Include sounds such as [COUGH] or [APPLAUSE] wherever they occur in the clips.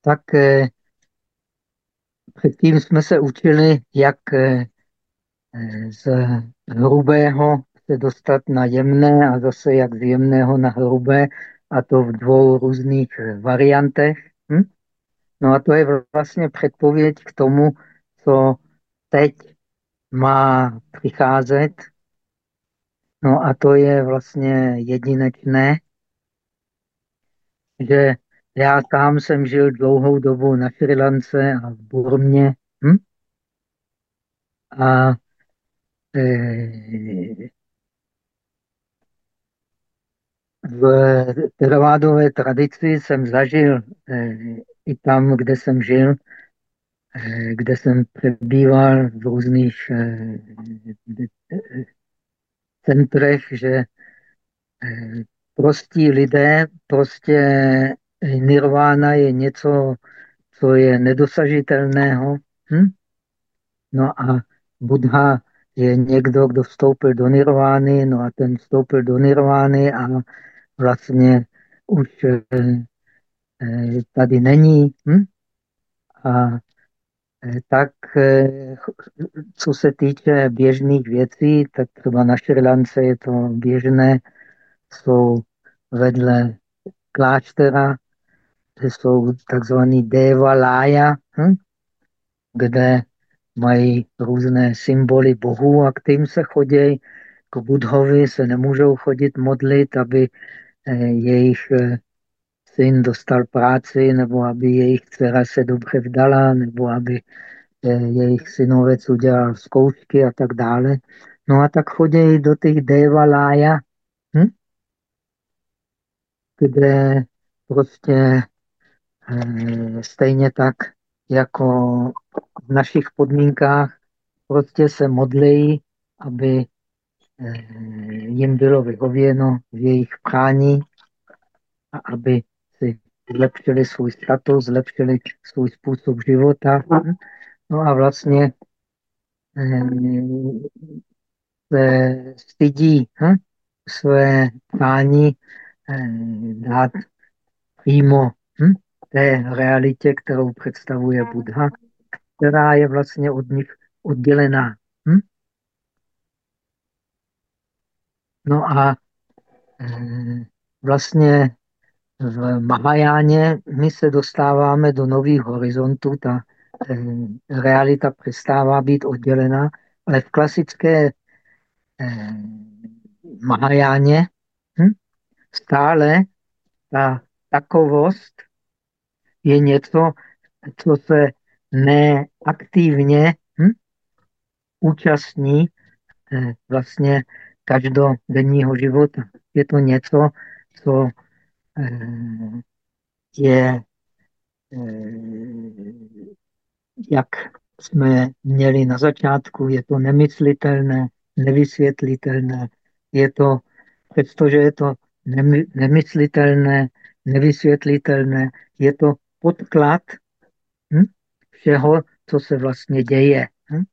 tak eh, předtím jsme se učili, jak eh, z hrubého se dostat na jemné a zase jak z jemného na hrubé a to v dvou různých variantech. Hm? No a to je vlastně předpověď k tomu, co teď má přicházet. No a to je vlastně jedinečné, že já sám jsem žil dlouhou dobu na Sri Lance a v Burmě. Hm? A e, v teravádové tradici jsem zažil e, i tam, kde jsem žil, e, kde jsem přebýval v různých e, centrech, že prostí lidé, prostě nirvána je něco, co je nedosažitelného. Hm? No a Buddha je někdo, kdo vstoupil do nirvány, no a ten vstoupil do nirvány a vlastně už eh, eh, tady není. Hm? A eh, tak co se týče běžných věcí, tak třeba na Šrilance je to běžné, jsou vedle kláštera, jsou takzvaný Devalaya, hm? kde mají různé symboly bohů a k tým se chodí. K Budhovi se nemůžou chodit modlit, aby eh, jejich eh, syn dostal práci, nebo aby jejich dcera se dobře vdala, nebo aby eh, jejich synovec udělal zkoušky a tak dále. No a tak chodí do těch Devalaya, hm? kde prostě stejně tak jako v našich podmínkách prostě se modlí, aby eh, jim bylo vyhověno v jejich prání a aby si zlepšili svůj status, zlepšili svůj způsob života. No a vlastně eh, se stydí hm, své prání eh, dát přímo hm, té realitě, kterou představuje Buddha, která je vlastně od nich oddělená. Hm? No a e, vlastně v Mahajáně my se dostáváme do nových horizontů, ta e, realita přestává být oddělená, ale v klasické e, Mahajáně hm, stále ta takovost je něco, co se neaktivně hm, účastní eh, vlastně každodenního života. Je to něco, co eh, je, eh, jak jsme měli na začátku, je to nemyslitelné, nevysvětlitelné. Je to, přestože je to nemyslitelné, nevysvětlitelné, je to podklad hm, všeho, co se vlastně děje. Hm?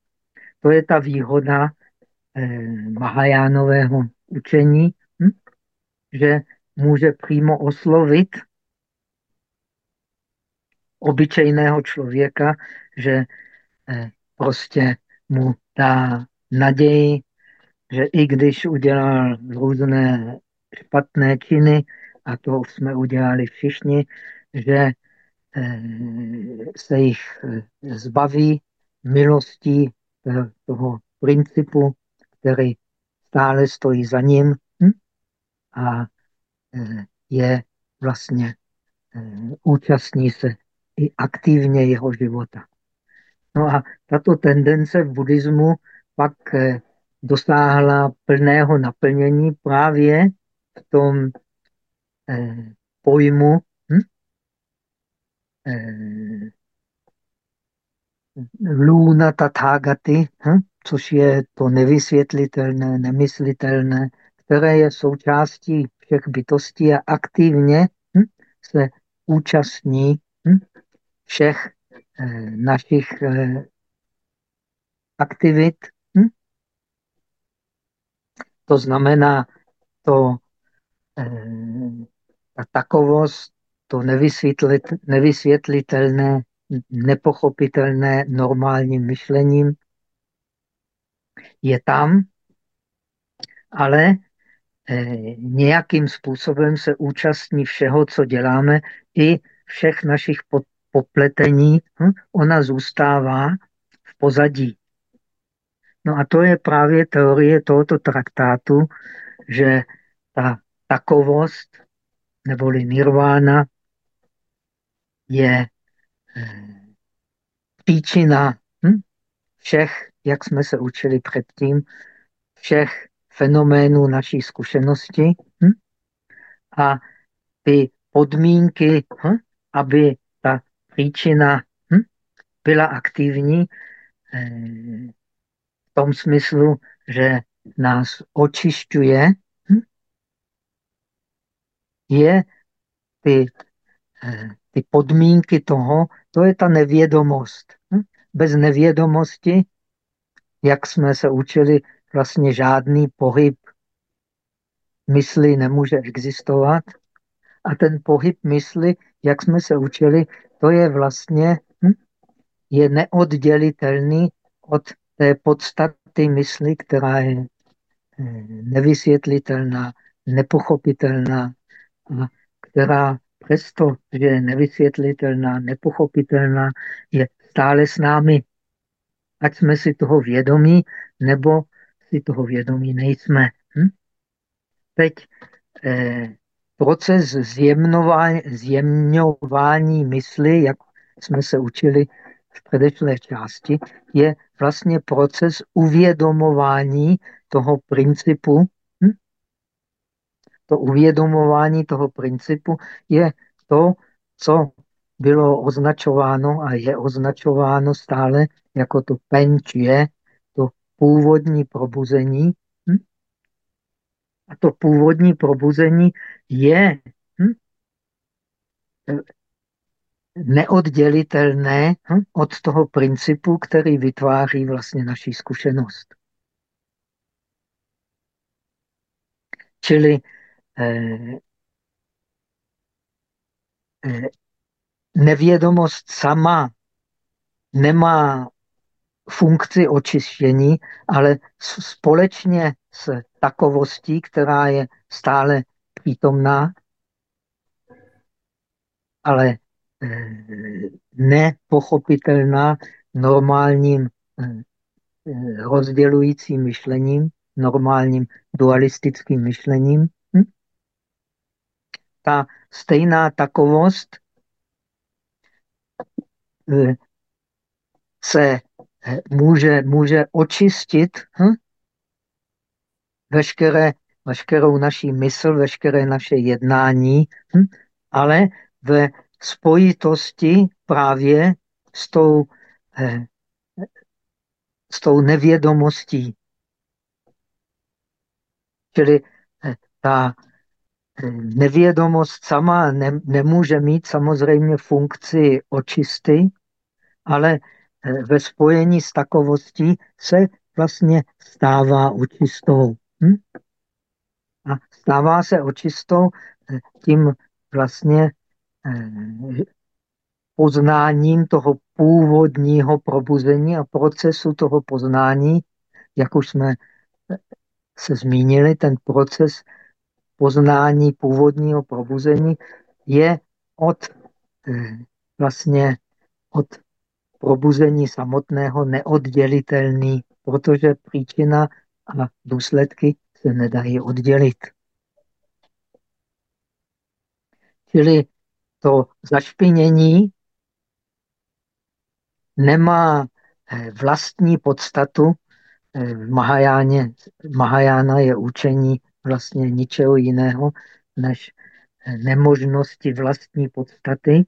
To je ta výhoda eh, Mahajánového učení, hm? že může přímo oslovit obyčejného člověka, že eh, prostě mu dá naději, že i když udělal různé špatné činy, a to jsme udělali všichni, že se jich eh, zbaví milostí eh, toho principu, který stále stojí za ním hm? a je vlastně účastní se i aktivně jeho života. No a tato tendence v buddhismu pak dosáhla plného naplnění právě v tom pojmu Eh, Luna Tathagati, hm? což je to nevysvětlitelné, nemyslitelné, které je součástí všech bytostí a aktivně hm? se účastní hm? všech eh, našich eh, aktivit. Hm? To znamená, to, eh, ta takovost to nevysvětlitelné, nepochopitelné normálním myšlením je tam, ale eh, nějakým způsobem se účastní všeho, co děláme, i všech našich popletení. Hm? Ona zůstává v pozadí. No a to je právě teorie tohoto traktátu, že ta takovost neboli nirvána je eh, příčina hm? všech, jak jsme se učili předtím, všech fenoménů naší zkušenosti hm? a ty podmínky, hm? aby ta příčina hm? byla aktivní, eh, v tom smyslu, že nás očišťuje, hm? je ty eh, ty podmínky toho, to je ta nevědomost. Hm? Bez nevědomosti, jak jsme se učili, vlastně žádný pohyb mysli nemůže existovat. A ten pohyb mysli, jak jsme se učili, to je vlastně hm? je neoddělitelný od té podstaty mysli, která je eh, nevysvětlitelná, nepochopitelná která přesto, že je nevysvětlitelná, nepochopitelná, je stále s námi. Ať jsme si toho vědomí, nebo si toho vědomí nejsme. Hm? Teď eh, proces zjemňování, mysli, jak jsme se učili v předešlé části, je vlastně proces uvědomování toho principu to uvědomování toho principu je to, co bylo označováno a je označováno stále jako to penč je, to původní probuzení. Hm? A to původní probuzení je hm? neoddělitelné hm? od toho principu, který vytváří vlastně naši zkušenost. Čili nevědomost sama nemá funkci očištění, ale společně s takovostí, která je stále přítomná, ale eh, nepochopitelná normálním rozdělujícím myšlením, normálním dualistickým myšlením, ta stejná takovost eh, se eh, může, může očistit hm? veškeré, veškerou naší mysl, veškeré naše jednání, hm? ale ve spojitosti právě s tou, eh, s tou nevědomostí. Čili ta nevědomost sama ne, nemůže mít samozřejmě funkci očisty, ale eh, ve spojení s takovostí se vlastně stává očistou. Hm? A stává se očistou eh, tím vlastně eh, poznáním toho původního probuzení a procesu toho poznání, jak už jsme se zmínili, ten proces poznání původního probuzení je od eh, vlastně od probuzení samotného neoddělitelný, protože příčina a důsledky se nedají oddělit. Čili to zašpinění nemá eh, vlastní podstatu. Eh, v Mahajáně, Mahajána je učení vlastně ničeho jiného než nemožnosti vlastní podstaty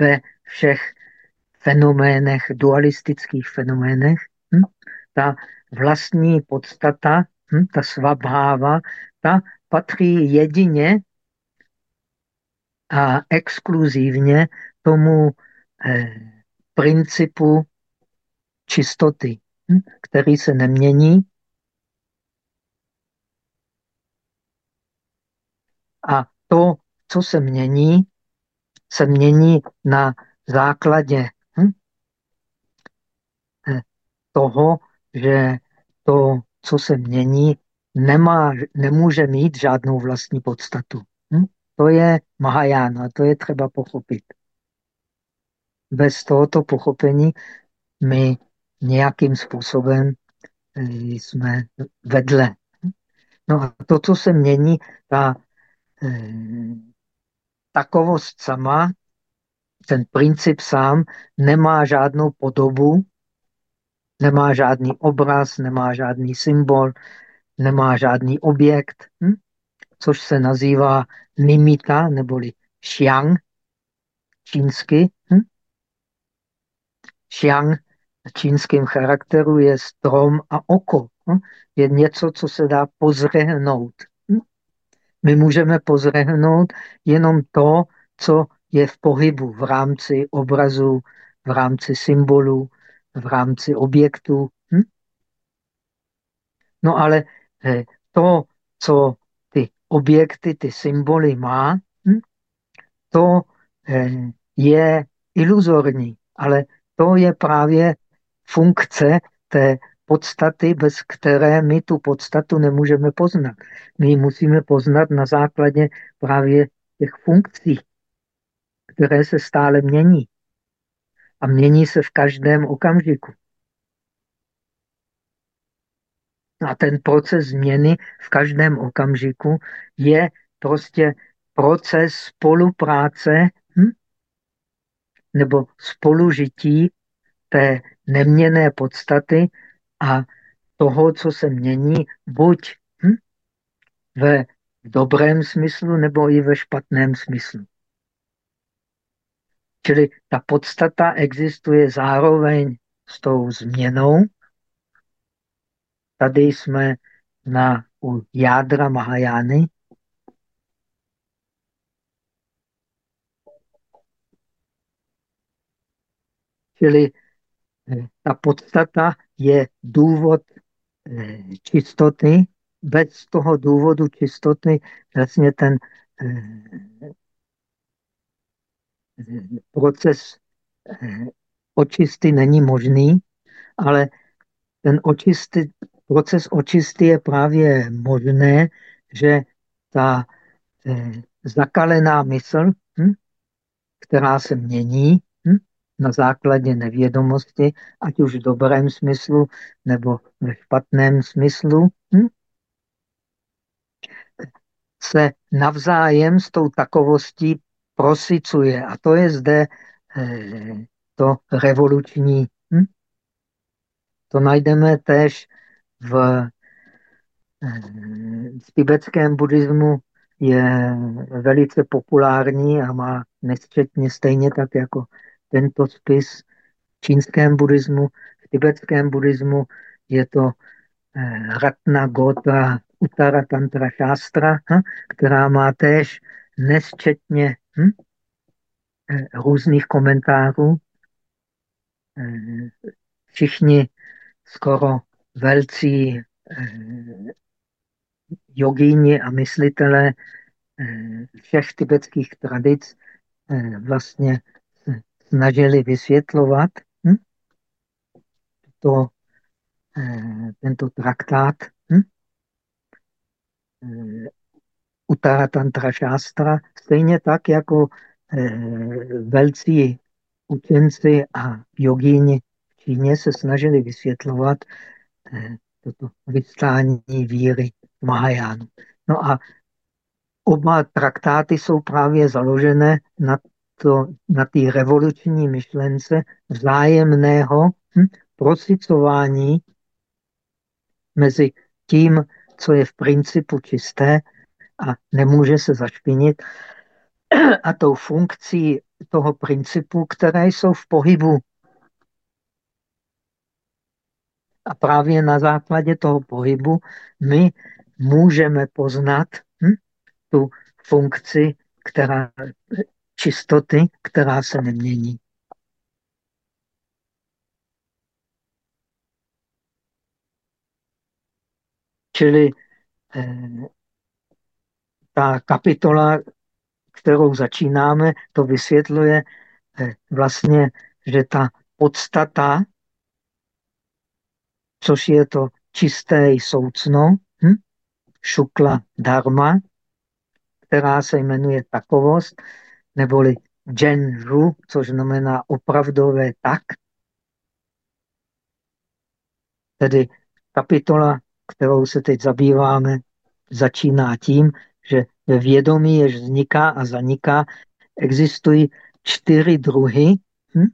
ve všech fenoménech, dualistických fenoménech. Hm? Ta vlastní podstata, hm? ta svabháva, ta patří jedině a exkluzivně tomu eh, principu čistoty, hm? který se nemění A to, co se mění, se mění na základě hm? toho, že to, co se mění, nemá, nemůže mít žádnou vlastní podstatu. Hm? To je Mahajana, to je třeba pochopit. Bez tohoto pochopení my nějakým způsobem eh, jsme vedle. No a to, co se mění, ta eh, takovost sama, ten princip sám nemá žádnou podobu, nemá žádný obraz, nemá žádný symbol, nemá žádný objekt, hm? což se nazývá nimita neboli xiang čínsky. Hm? Xiang v čínském charakteru je strom a oko. Hm? Je něco, co se dá pozrehnout. My můžeme pozrehnout jenom to, co je v pohybu v rámci obrazu, v rámci symbolu, v rámci objektu. Hm? No ale eh, to, co ty objekty, ty symboly má, hm? to eh, je iluzorní, ale to je právě funkce té podstaty, bez které my tu podstatu nemůžeme poznat. My ji musíme poznat na základě právě těch funkcí, které se stále mění. A mění se v každém okamžiku. A ten proces změny v každém okamžiku je prostě proces spolupráce hm? nebo spolužití té neměné podstaty a toho, co se mění, buď hm? ve dobrém smyslu, nebo i ve špatném smyslu. Čili ta podstata existuje zároveň s tou změnou. Tady jsme na, u jádra Mahajány. Čili eh, ta podstata je důvod eh, čistoty. Bez toho důvodu čistoty vlastně ten eh, proces očisty není možný, ale ten očisty, proces očisty je právě možné, že ta zakalená mysl, hm, která se mění, na základě nevědomosti, ať už v dobrém smyslu nebo ve špatném smyslu, hm? se navzájem s tou takovostí prosicuje. A to je zde eh, to revoluční. Hm? To najdeme též v, eh, v tibetském buddhismu je velice populární a má nesčetně stejně tak jako tento spis v čínském buddhismu, v tibetském buddhismu je to eh, Ratna Gota Uttara Tantra Shastra, hm, která má též nesčetně hm, eh, různých komentářů. Eh, všichni skoro velcí jogíni a myslitelé všech tibetských tradic vlastně snažili vysvětlovat hm? to, eh, tento traktát hm? eh, Uttara Tantra Shastra, stejně tak jako eh, velcí učenci a jogíni v Číně se snažili vysvětlovat eh, toto vystání víry Mahajánu. No a oba traktáty jsou právě založené na to, na té revoluční myšlence vzájemného hm, prosicování mezi tím, co je v principu čisté a nemůže se zašpinit, a tou funkcí toho principu, které jsou v pohybu. A právě na základě toho pohybu my můžeme poznat hm, tu funkci, která čistoty, která se nemění. Čili eh, ta kapitola kterou začínáme, to vysvětluje eh, vlastně, že ta podstata, což je to čisté soucno, hm? šukla dharma, která se jmenuje takovost, neboli Genru, což znamená opravdové tak. Tedy kapitola, kterou se teď zabýváme, začíná tím, že ve vědomí, jež vzniká a zaniká, existují čtyři druhy, hm?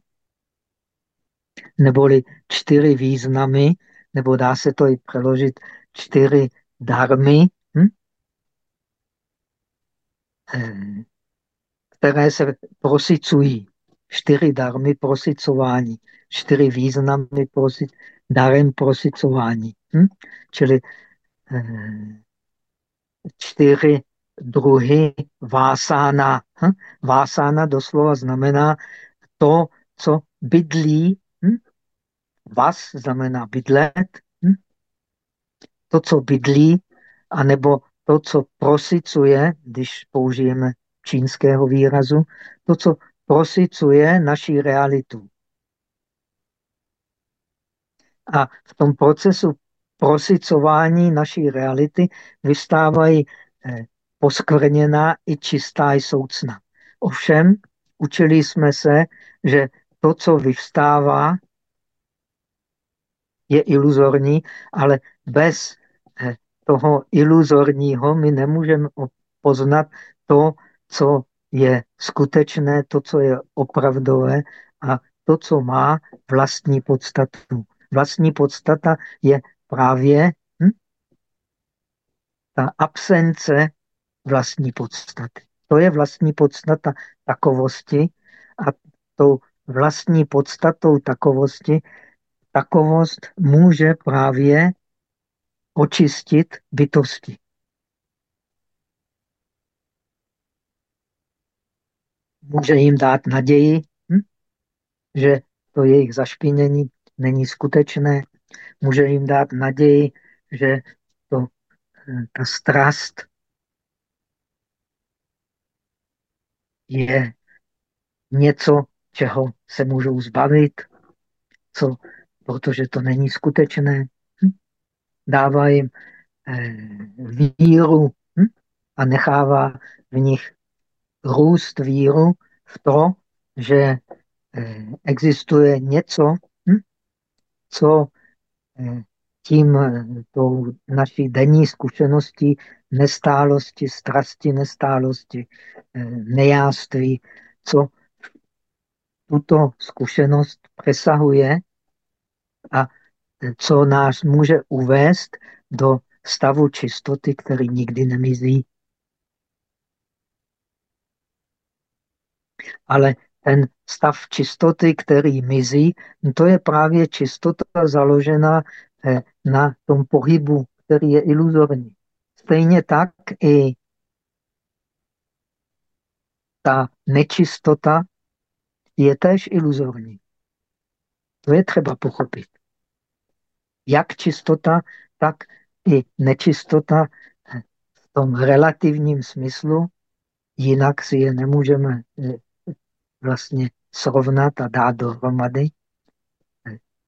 neboli čtyři významy, nebo dá se to i přeložit čtyři darmy, hm? Které se prosicují. Čtyři darmy prosicování, čtyři významy prosit, darem prosicování. Hm? Čili eh, čtyři druhy vásána. Hm? Vásána doslova znamená to, co bydlí. Hm? Vas znamená bydlet. Hm? To, co bydlí, anebo to, co prosicuje, když použijeme čínského výrazu, to, co prosicuje naší realitu. A v tom procesu prosicování naší reality vystávají eh, poskvrněná i čistá i soucna. Ovšem, učili jsme se, že to, co vyvstává, je iluzorní, ale bez eh, toho iluzorního my nemůžeme poznat to, co je skutečné, to, co je opravdové a to, co má vlastní podstatu. Vlastní podstata je právě hm, ta absence vlastní podstaty. To je vlastní podstata takovosti a tou vlastní podstatou takovosti takovost může právě očistit bytosti. Může jim dát naději, hm? že to jejich zašpinění není skutečné. Může jim dát naději, že to, hm, ta strast je něco, čeho se můžou zbavit, co, protože to není skutečné. Hm? Dává jim eh, víru hm? a nechává v nich růst víru v to, že eh, existuje něco, hm, co eh, tím eh, tou naší denní zkušeností nestálosti, strasti nestálosti, nejáství, co tuto zkušenost přesahuje a co nás může uvést do stavu čistoty, který nikdy nemizí. Ale ten stav čistoty, který mizí, to je právě čistota založená eh, na tom pohybu, který je iluzorní. Stejně tak i ta nečistota je též iluzorní. To je třeba pochopit. Jak čistota, tak i nečistota v tom relativním smyslu, jinak si je nemůžeme eh, vlastně srovnat a dát dohromady,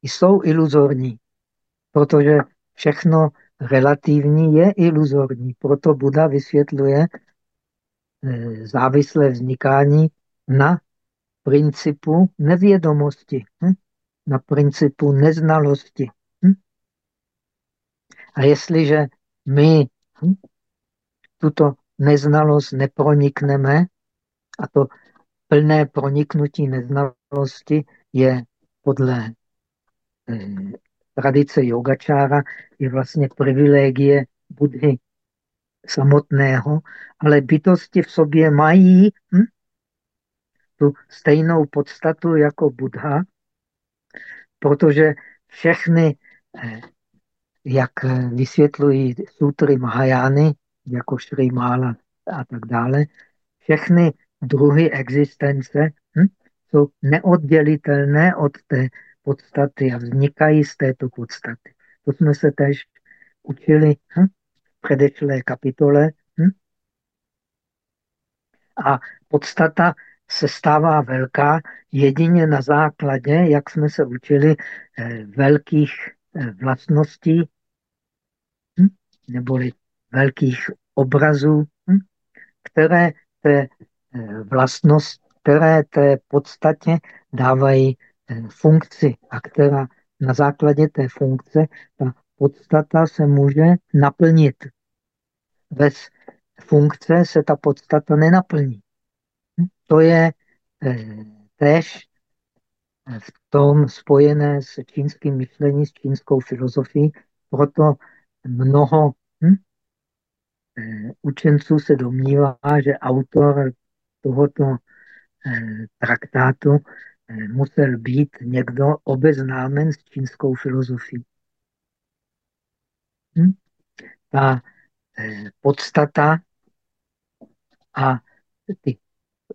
jsou iluzorní, protože všechno relativní je iluzorní. Proto Buda vysvětluje eh, závislé vznikání na principu nevědomosti, hm? na principu neznalosti. Hm? A jestliže my hm, tuto neznalost nepronikneme, a to plné proniknutí neznalosti je podle eh, tradice yogačára je vlastně privilegie Budhy samotného, ale bytosti v sobě mají hm, tu stejnou podstatu jako Buddha, protože všechny, eh, jak vysvětlují sutry Mahajány, jako Šri a tak dále, všechny druhy existence hm, jsou neoddělitelné od té podstaty a vznikají z této podstaty. To jsme se tež učili hm, v předešlé kapitole. Hm? A podstata se stává velká jedině na základě, jak jsme se učili, eh, velkých eh, vlastností, hm? neboli velkých obrazů, hm? které té vlastnost, které té podstatě dávají funkci a která na základě té funkce ta podstata se může naplnit. Bez funkce se ta podstata nenaplní. Hm? To je eh, tež v tom spojené s čínským myšlením, s čínskou filozofií. Proto mnoho hm, eh, učenců se domnívá, že autor tohoto eh, traktátu musel být někdo obeznámen s čínskou filozofií. Hm? Ta podstata a ty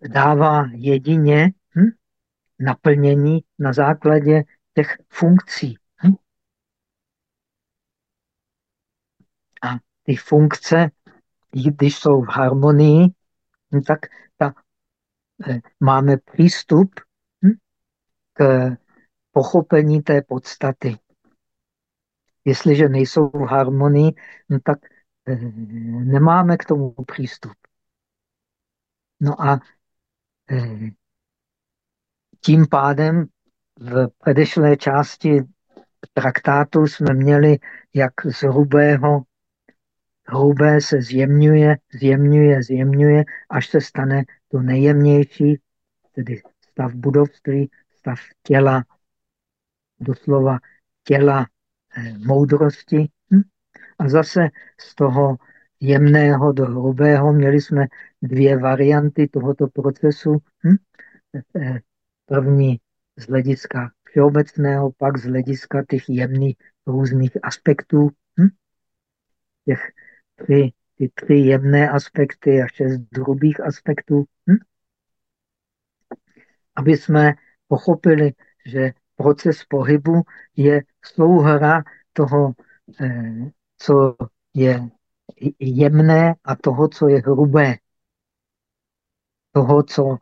dává jedině hm, naplnění na základě těch funkcí. Hm? A ty funkce, když jsou v harmonii, tak ta, eh, máme přístup hm, k pochopení té podstaty. Jestliže nejsou v harmonii, no tak eh, nemáme k tomu přístup. No a Eh, tím pádem v předešlé části traktátu jsme měli, jak z hrubého hrubé se zjemňuje, zjemňuje, zjemňuje, až se stane to nejjemnější, tedy stav budovství, stav těla, doslova těla eh, moudrosti. Hm? A zase z toho jemného do hrubého měli jsme dvě varianty tohoto procesu. Hm? Eh, první z hlediska všeobecného, pak z hlediska těch jemných různých aspektů. Hm? Těch tři, ty tři jemné aspekty a šest hrubých aspektů. Hm? Aby jsme pochopili, že proces pohybu je souhra toho, eh, co je jemné a toho, co je hrubé. Toho, co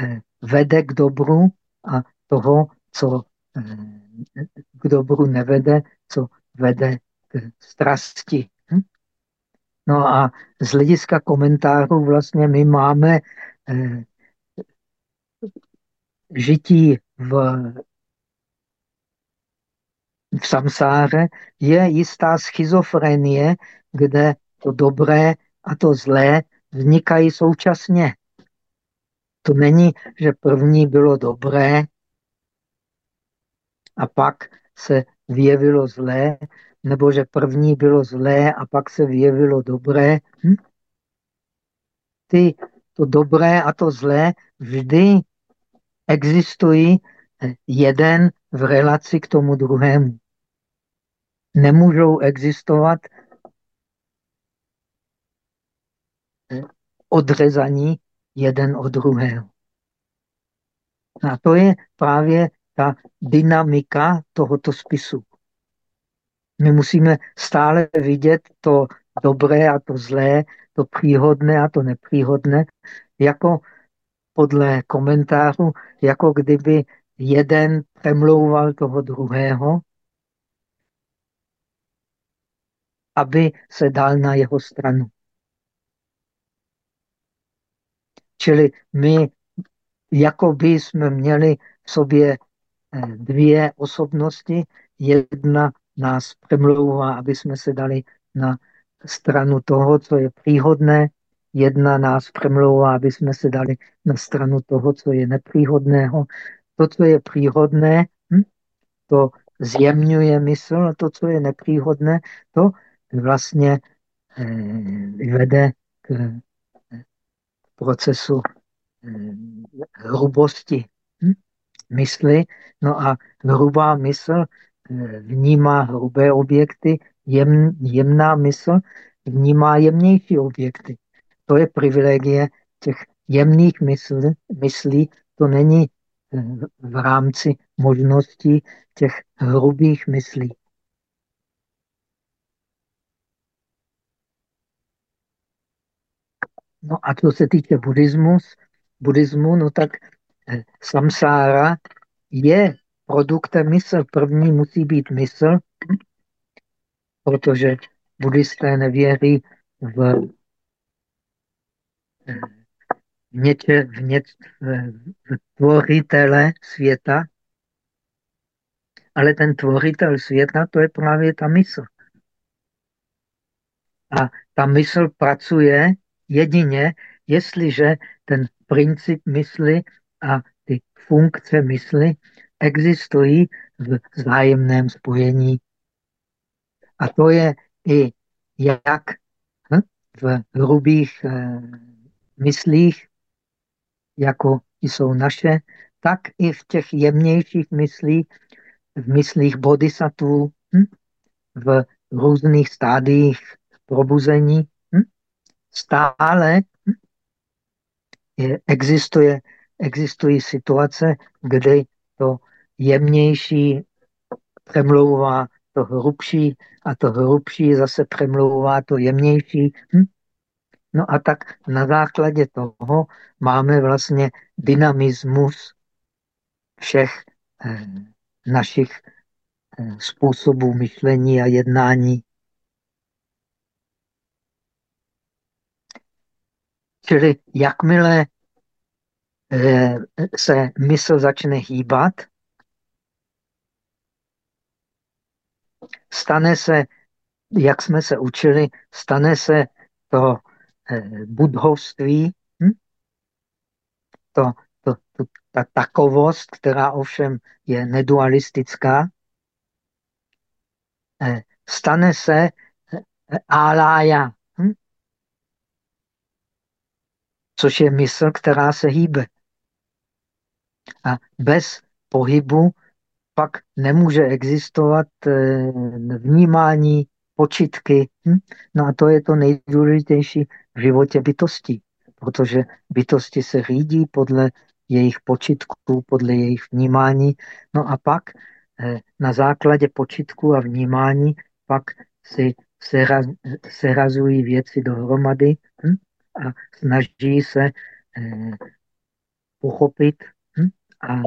eh, vede k dobru a toho, co eh, k dobru nevede, co vede k strasti. No a z hlediska komentářů vlastně my máme eh, žití v, v samsáře je jistá schizofrenie, kde to dobré a to zlé vznikají současně. To není, že první bylo dobré a pak se vyjevilo zlé, nebo že první bylo zlé a pak se vyjevilo dobré. Hm? Ty, to dobré a to zlé vždy existují eh, jeden v relaci k tomu druhému. Nemůžou existovat eh, odřezaní jeden od druhého. A to je právě ta dynamika tohoto spisu. My musíme stále vidět to dobré a to zlé, to příhodné a to nepříhodné, jako podle komentářů, jako kdyby jeden přemlouval toho druhého, aby se dal na jeho stranu. Čili my jako by jsme měli v sobě eh, dvě osobnosti. Jedna nás přemlouvá, aby jsme se dali na stranu toho, co je příhodné. Jedna nás přemlouvá, aby jsme se dali na stranu toho, co je nepříhodného. To, co je příhodné, hm, to zjemňuje mysl, a to, co je nepříhodné, to vlastně eh, vede k procesu eh, hrubosti hm? mysli. No a hrubá mysl eh, vnímá hrubé objekty, jem, jemná mysl vnímá jemnější objekty. To je privilegie těch jemných mysl, myslí, to není eh, v rámci možností těch hrubých myslí. No a co se týče buddhismus, buddhismu, no tak eh, samsára je produktem mysl. První musí být mysl, protože buddhisté nevěří v, eh, něče, v, něč, v tvoritele světa, ale ten tvoritel světa, to je právě ta mysl. A ta mysl pracuje jedině, jestliže ten princip mysli a ty funkce mysli existují v zájemném spojení. A to je i jak hm, v hrubých eh, myslích, jako jsou naše, tak i v těch jemnějších myslích, v myslích bodhisattvů, hm, v různých stádiích probuzení, hm, stále je, existuje, existují situace, kdy to jemnější přemlouvá to hrubší a to hrubší zase přemlouvá to jemnější. Hm? No a tak na základě toho máme vlastně dynamismus všech eh, našich eh, způsobů myšlení a jednání. Čili jakmile se mysl začne hýbat, stane se, jak jsme se učili, stane se to eh, budhovství, hm? to, to, to, ta takovost, která ovšem je nedualistická, eh, stane se eh, alája, hm? což je mysl, která se hýbe. A bez pohybu pak nemůže existovat eh, vnímání, počitky. Hm? No a to je to nejdůležitější v životě bytosti, protože bytosti se řídí podle jejich počitků, podle jejich vnímání. No a pak eh, na základě počitku a vnímání pak si seraz, serazují věci dohromady hm? a snaží se eh, pochopit a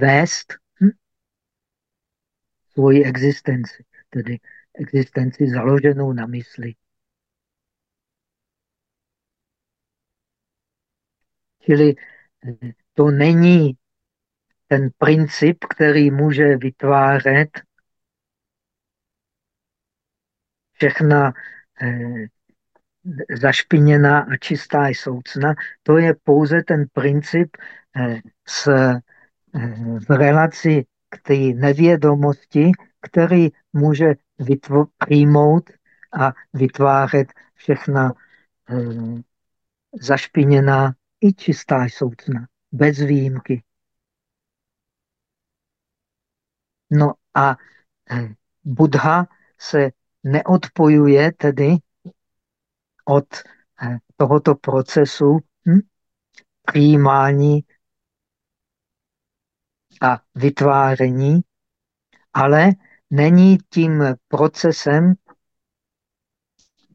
vést hm? svoji existenci, tedy existenci založenou na mysli. Čili eh, to není ten princip, který může vytvářet všechna eh, zašpiněná a čistá soucna. To je pouze ten princip eh, s v relaci k té nevědomosti, který může přijmout a vytvářet všechna eh, zašpiněná i čistá soucna, bez výjimky. No a eh, Buddha se neodpojuje tedy od eh, tohoto procesu hm, přijímání a vytváření, ale není tím procesem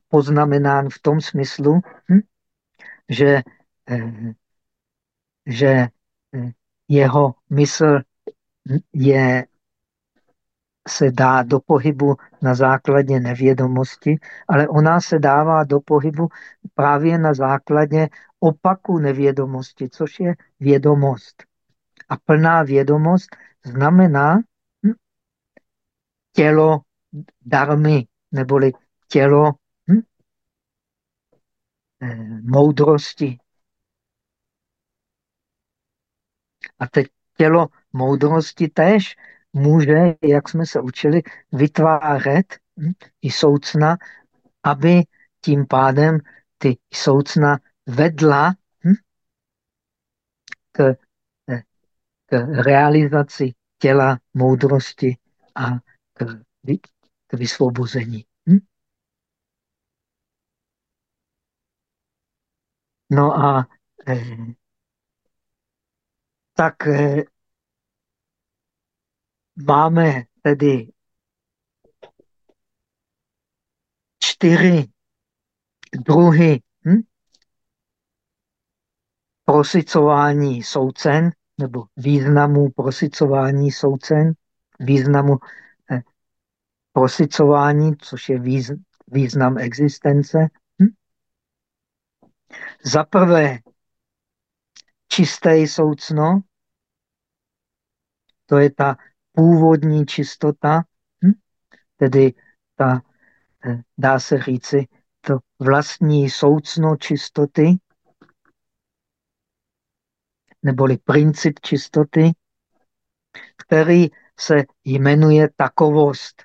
poznamenán v tom smyslu, hm, že, eh, že eh, jeho mysl je, se dá do pohybu na základě nevědomosti, ale ona se dává do pohybu právě na základě opaku nevědomosti, což je vědomost. A plná vědomost znamená hm, tělo darmy, neboli tělo hm, eh, moudrosti. A teď tělo moudrosti též může, jak jsme se učili, vytvářet hm, i soucna, aby tím pádem ty soucna vedla hm, k k realizaci těla moudrosti a k, k vysvobození. Hm? No a eh, tak eh, máme tedy čtyři druhy hm? prosicování soucen nebo významu prosicování soucen, významu eh, prosicování, což je výz, význam existence. Hm? Za prvé čisté soucno, to je ta původní čistota, hm? tedy ta, eh, dá se říci, to vlastní soucno čistoty, neboli princip čistoty, který se jmenuje takovost.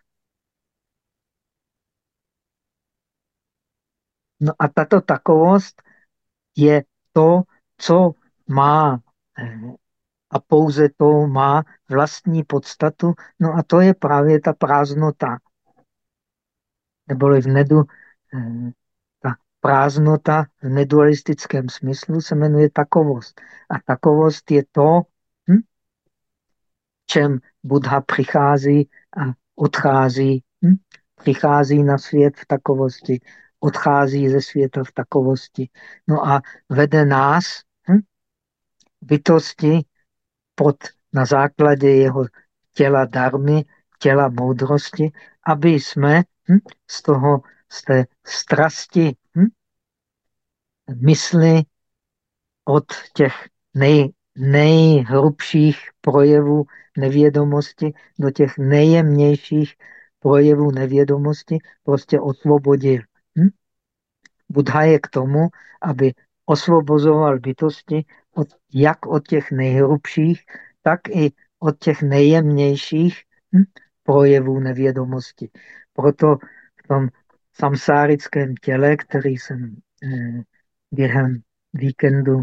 No a tato takovost je to, co má eh, a pouze to má vlastní podstatu, no a to je právě ta prázdnota. Neboli v nedu, eh, ta prázdnota v nedualistickém smyslu se jmenuje takovost. A takovost je to, hm, čem Buddha přichází a odchází. Hm? Přichází na svět v takovosti, odchází ze světa v takovosti. No a vede nás, hm? bytosti, pod, na základě jeho těla darmy, těla moudrosti, aby jsme hm, z toho, z té strasti hm, mysli od těch nej, nejhrubších projevů nevědomosti do těch nejjemnějších projevů nevědomosti prostě osvobodil. Hm? Buddha je k tomu, aby osvobozoval bytosti od, jak od těch nejhrubších, tak i od těch nejjemnějších hm, projevů nevědomosti. Proto v tom samsárickém těle, který jsem eh, během víkendu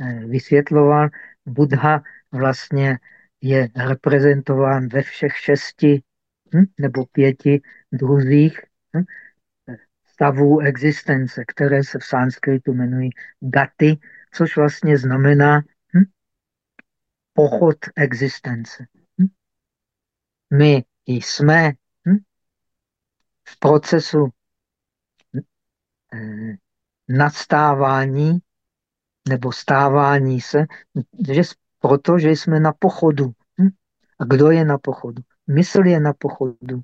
eh, vysvětloval, Buddha vlastně je reprezentován ve všech šesti hm, nebo pěti druzích hm, stavů existence, které se v sanskritu jmenují gaty, což vlastně znamená hm, pochod existence. Hm? My jsme hm, v procesu eh, nadstávání nebo stávání se, že proto, že jsme na pochodu. Hm? A kdo je na pochodu? Mysl je na pochodu.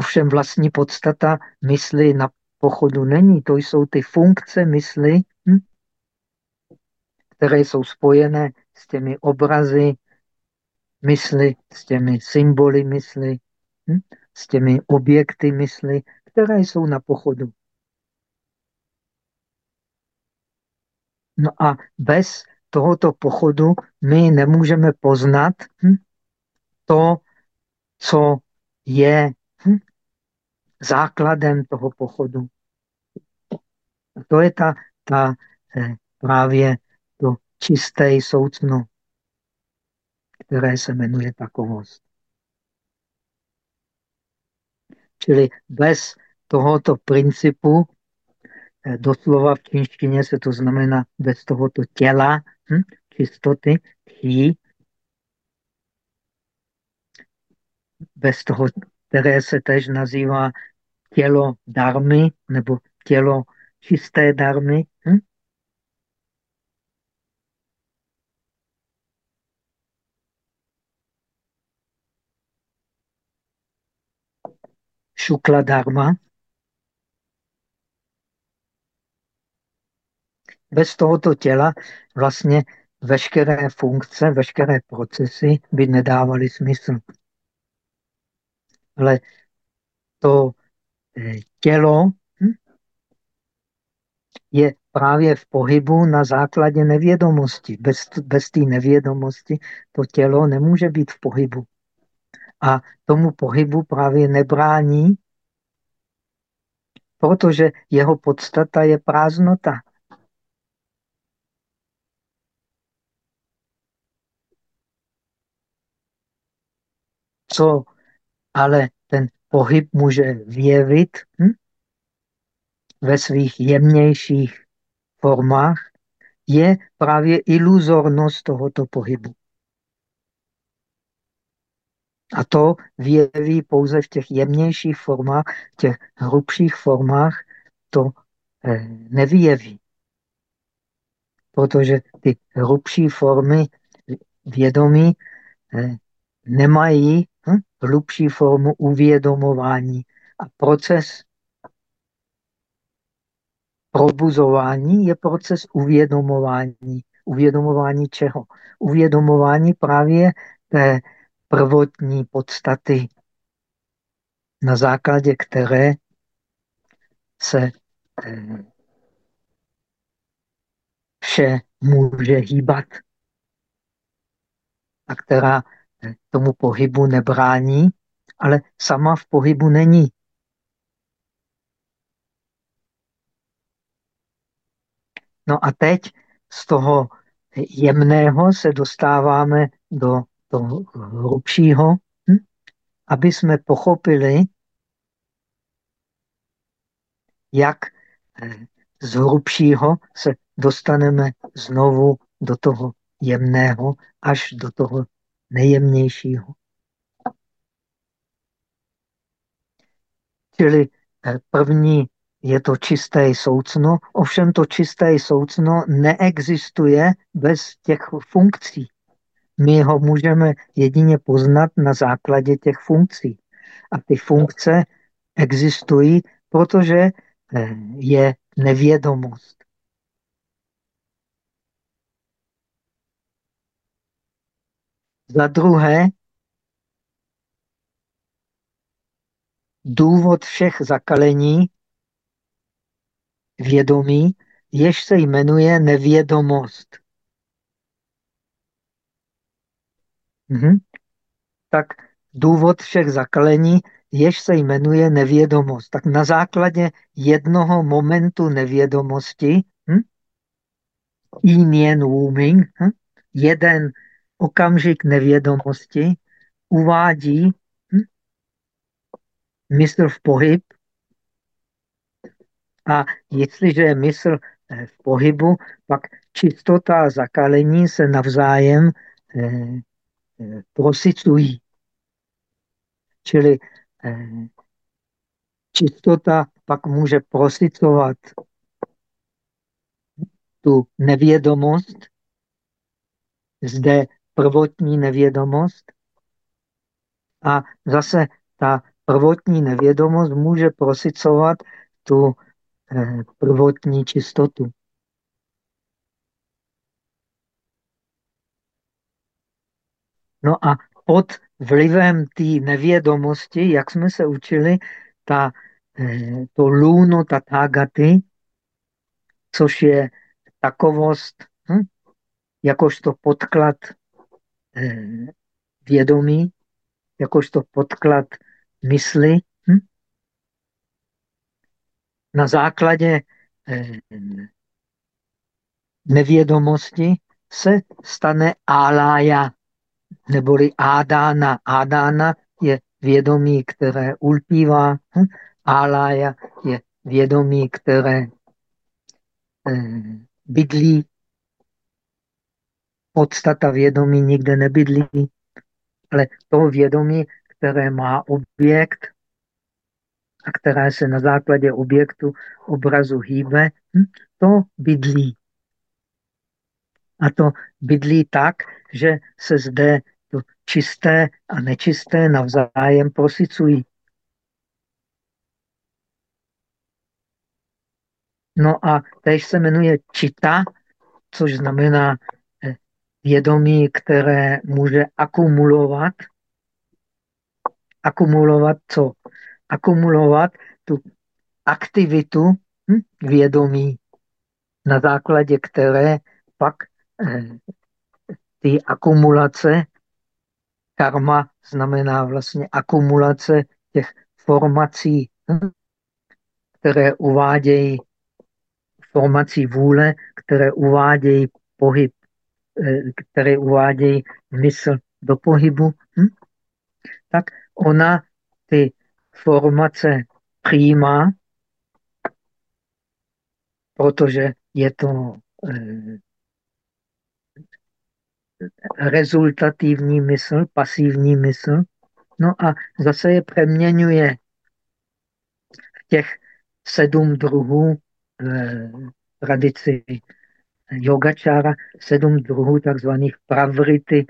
Ovšem vlastní podstata mysli na pochodu není. To jsou ty funkce mysli, hm? které jsou spojené s těmi obrazy mysli, s těmi symboly mysli, hm? s těmi objekty mysli, které jsou na pochodu. No a bez tohoto pochodu my nemůžeme poznat hm? to, co je? Základem toho pochodu. A to je ta, ta eh, právě to čisté soucno, které se jmenuje takovost. Čili bez tohoto principu, eh, doslova v čínštině se to znamená bez tohoto těla, hm, čistoty, tchí, bez toho, které se tež nazývá tělo darmy nebo tělo čisté darmy. Hm? Šukla dharma. Bez tohoto těla vlastně veškeré funkce, veškeré procesy by nedávaly smysl. Ale to tělo hm, je právě v pohybu na základě nevědomosti. Bez, bez té nevědomosti to tělo nemůže být v pohybu. A tomu pohybu právě nebrání, protože jeho podstata je prázdnota. Co ale pohyb může vyjevit hm? ve svých jemnějších formách, je právě iluzornost tohoto pohybu. A to vyjeví pouze v těch jemnějších formách, v těch hrubších formách to eh, nevyjeví. Protože ty hrubší formy vědomí eh, nemají hlubší formu uvědomování. A proces probuzování je proces uvědomování. Uvědomování čeho? Uvědomování právě té prvotní podstaty, na základě které se eh, vše může hýbat a která tomu pohybu nebrání, ale sama v pohybu není. No a teď z toho jemného se dostáváme do toho hrubšího, hm? aby jsme pochopili, jak eh, z hrubšího se dostaneme znovu do toho jemného až do toho nejjemnějšího. Čili eh, první je to čisté soucno, ovšem to čisté soucno neexistuje bez těch funkcí. My ho můžeme jedině poznat na základě těch funkcí. A ty funkce existují, protože eh, je nevědomost. Za druhé, důvod všech zakalení vědomí, jež se jmenuje nevědomost. Mhm. Tak důvod všech zakalení, jež se jmenuje nevědomost. Tak na základě jednoho momentu nevědomosti, hm? Yin Wuming, hm? jeden okamžik nevědomosti uvádí hm? mysl v pohyb a jestliže je mysl eh, v pohybu, pak čistota a zakalení se navzájem eh, eh, prosycují. Čili čistota pak může prosycovat tu nevědomost, zde prvotní nevědomost, a zase ta prvotní nevědomost může prosycovat tu Eh, prvotní čistotu. No a pod vlivem té nevědomosti, jak jsme se učili, ta, eh, to lůno tatágaty, což je takovost, hm? jakožto podklad vědomí, jakožto podklad mysli, na základě eh, nevědomosti se stane álája, neboli ádána. Ádána je vědomí, které ulpívá, hm? álája je vědomí, které eh, bydlí. Podstata vědomí nikde nebydlí, ale to vědomí, které má objekt, a která se na základě objektu obrazu hýbe, hm, to bydlí. A to bydlí tak, že se zde to čisté a nečisté navzájem prosycují. No a tež se jmenuje čita, což znamená vědomí, které může akumulovat. Akumulovat co? akumulovat tu aktivitu hm, vědomí, na základě které pak eh, ty akumulace, karma znamená vlastně akumulace těch formací, hm, které uvádějí formací vůle, které uvádějí pohyb, které uvádějí mysl do pohybu, hm? tak ona ty formace přijímá, protože je to eh, rezultativní mysl, pasivní mysl, No a zase je přeměňuje těch sedm druhů v tradici yogačára, sedm druhů takzvaných pravrity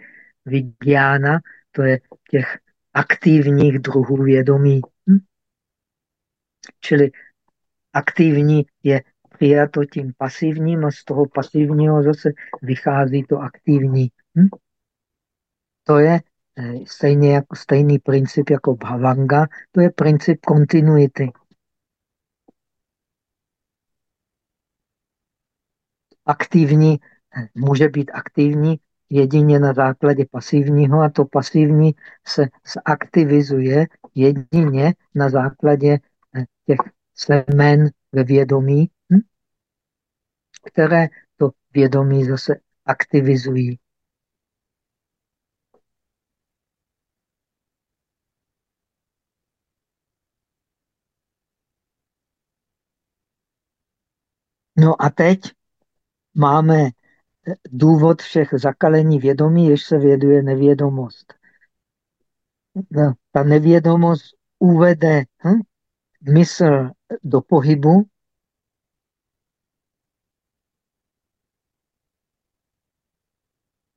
vigyána, to je těch aktivních druhů vědomí. Hm? Čili aktivní je přijato tím pasivním a z toho pasivního zase vychází to aktivní. Hm? To je eh, stejně jako, stejný princip jako bhavanga, to je princip kontinuity. Aktivní může být aktivní jedině na základě pasivního a to pasivní se zaktivizuje jedině na základě eh, těch semen ve vědomí, hm? které to vědomí zase aktivizují. No a teď máme důvod všech zakalení vědomí, jež se věduje nevědomost. No, ta nevědomost uvede hm, mysl do pohybu,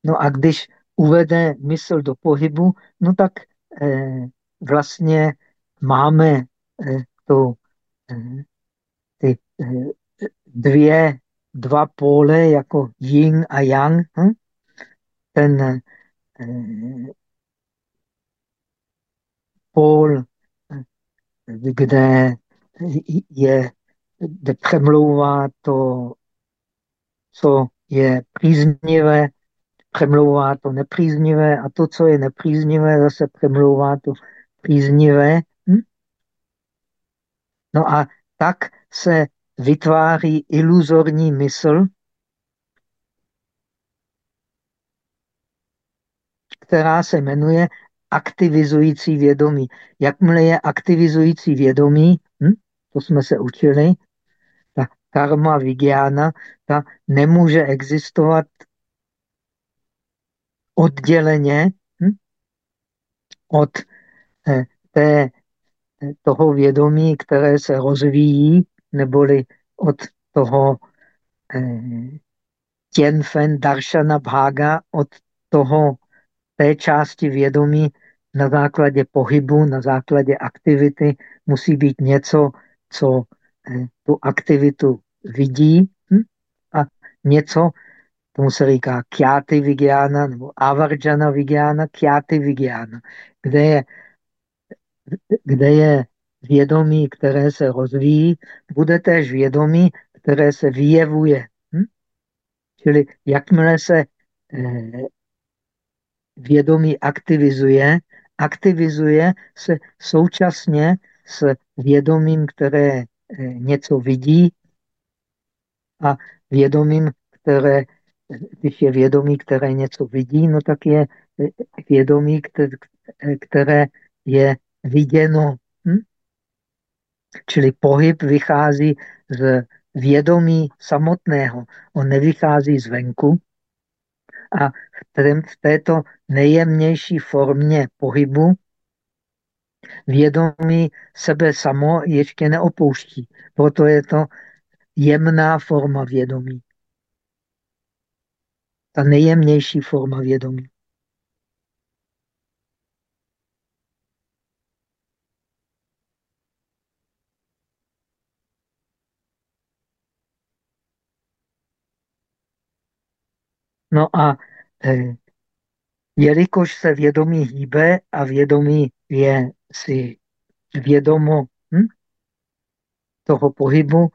No a když uvede mysl do pohybu, no tak eh, vlastně máme eh, to, eh, ty eh, dvě, dva póle jako yin a yang. Hm? Ten eh, pól, eh, kde je, kde přemlouvá to, co je příznivé, přemlouvá to nepříznivé a to, co je nepříznivé, zase přemlouvá to příznivé. Hm? No a tak se vytváří iluzorní mysl, která se jmenuje aktivizující vědomí. Jakmile je aktivizující vědomí, hm? to jsme se učili, ta karma vigiana, ta nemůže existovat odděleně hm? od eh, té, eh, toho vědomí, které se rozvíjí, neboli od toho eh, Tianfen Darshana Bhaga, od toho té části vědomí na základě pohybu, na základě aktivity musí být něco, co tu aktivitu vidí hm? a něco, Tomu se říká kjáty vigiana nebo avarjana vigiana, kjáty vigiana, kde je, kde je vědomí, které se rozvíjí, bude též vědomí, které se vyjevuje. Hm? Čili jakmile se eh, vědomí aktivizuje, aktivizuje se současně s vědomím, které eh, něco vidí a vědomím, které když je vědomí, které něco vidí, no tak je vědomí, které je viděno. Hm? Čili pohyb vychází z vědomí samotného. On nevychází zvenku. A v této nejjemnější formě pohybu vědomí sebe samo ještě neopouští. Proto je to jemná forma vědomí ta nejjemnější forma vědomí. No a eh, jelikož se vědomí hýbe a vědomí je si vědomo hm, toho pohybu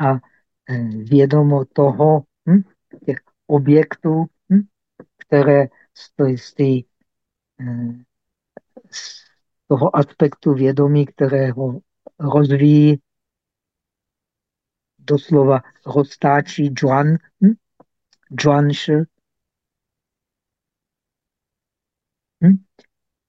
a eh, vědomo toho, hm, těch objektů, hm, které z, z, eh, z toho aspektu vědomí, kterého rozvíjí, doslova roztáčí Juan, hm? Juanshi. Hm?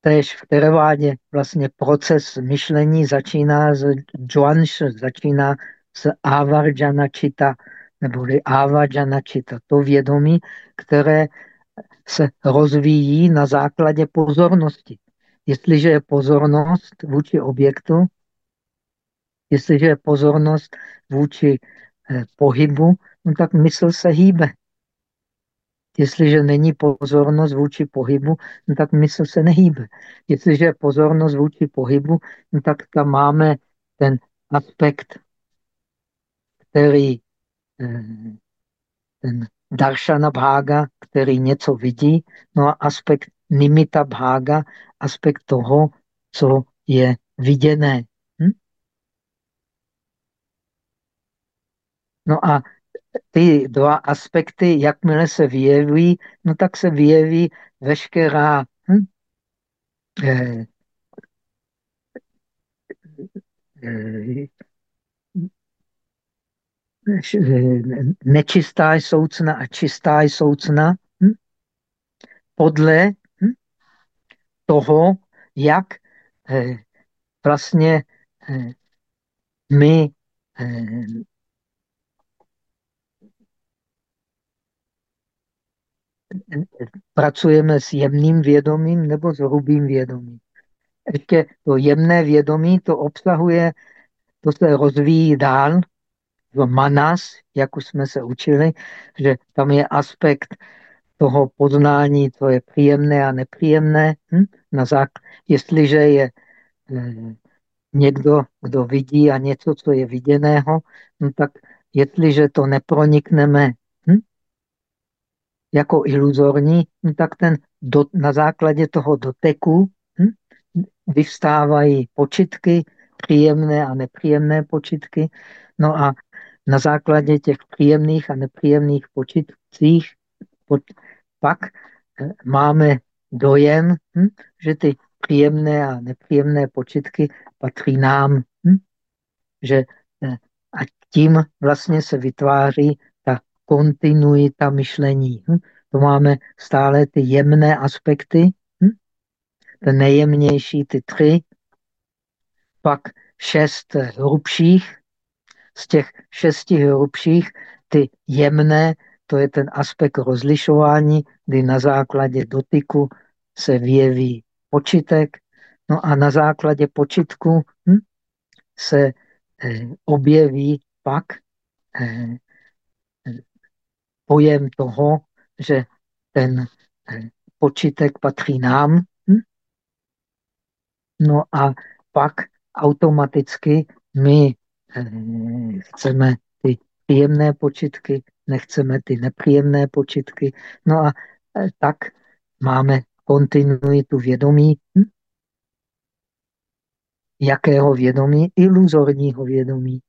Tež v Terevádě vlastně proces myšlení začíná z Juansh, začíná z Avarjana Chita, neboli Avajanačita, to vědomí, které se rozvíjí na základě pozornosti. jestliže je pozornost vůči objektu, jestliže je pozornost vůči eh, pohybu, no tak mysl se hýbe. Jestliže není pozornost vůči pohybu, no tak mysl se nehýbe. Jestliže je pozornost vůči pohybu, no tak tam máme ten aspekt, který eh, ten darshana bhága, který něco vidí, no a aspekt nimita bhága, aspekt toho, co je viděné. Hm? No a ty dva aspekty, jakmile se vyjeví, no tak se vyjeví veškerá hm? eh, eh, nečistá soucna a čistá soucna hm? podle hm? toho, jak eh, vlastně eh, my eh, pracujeme s jemným vědomím nebo s hrubým vědomím. Ještě to jemné vědomí, to obsahuje, to se rozvíjí dál v manas, jak už jsme se učili, že tam je aspekt toho poznání, co je příjemné a nepříjemné. Hm? Na zák jestliže je eh, někdo, kdo vidí a něco, co je viděného, no tak jestliže to nepronikneme? Jako iluzorní, no tak ten do, na základě toho doteku hm? vyvstávají počitky, příjemné a nepříjemné počitky. No a na základě těch příjemných a nepříjemných počitcích pod, pak eh, máme dojem, hm, že ty příjemné a nepříjemné počitky patří nám. Hm, že, eh, a tím vlastně se vytváří kontinuita myšlení. Hm, to máme stále ty jemné aspekty, hm, ten nejjemnější, ty tři, pak šest hrubších. Z těch šesti hrubších, ty jemné, to je ten aspekt rozlišování, kdy na základě dotyku se vyjeví počitek, no a na základě počitku hm, se eh, objeví pak eh, pojem toho, že ten počitek patří nám. Hm? No a pak automaticky my Eh, chceme ty příjemné počitky, nechceme ty nepříjemné počitky. No a eh, tak máme kontinuitu vědomí. Hm? Jakého vědomí? Iluzorního vědomí.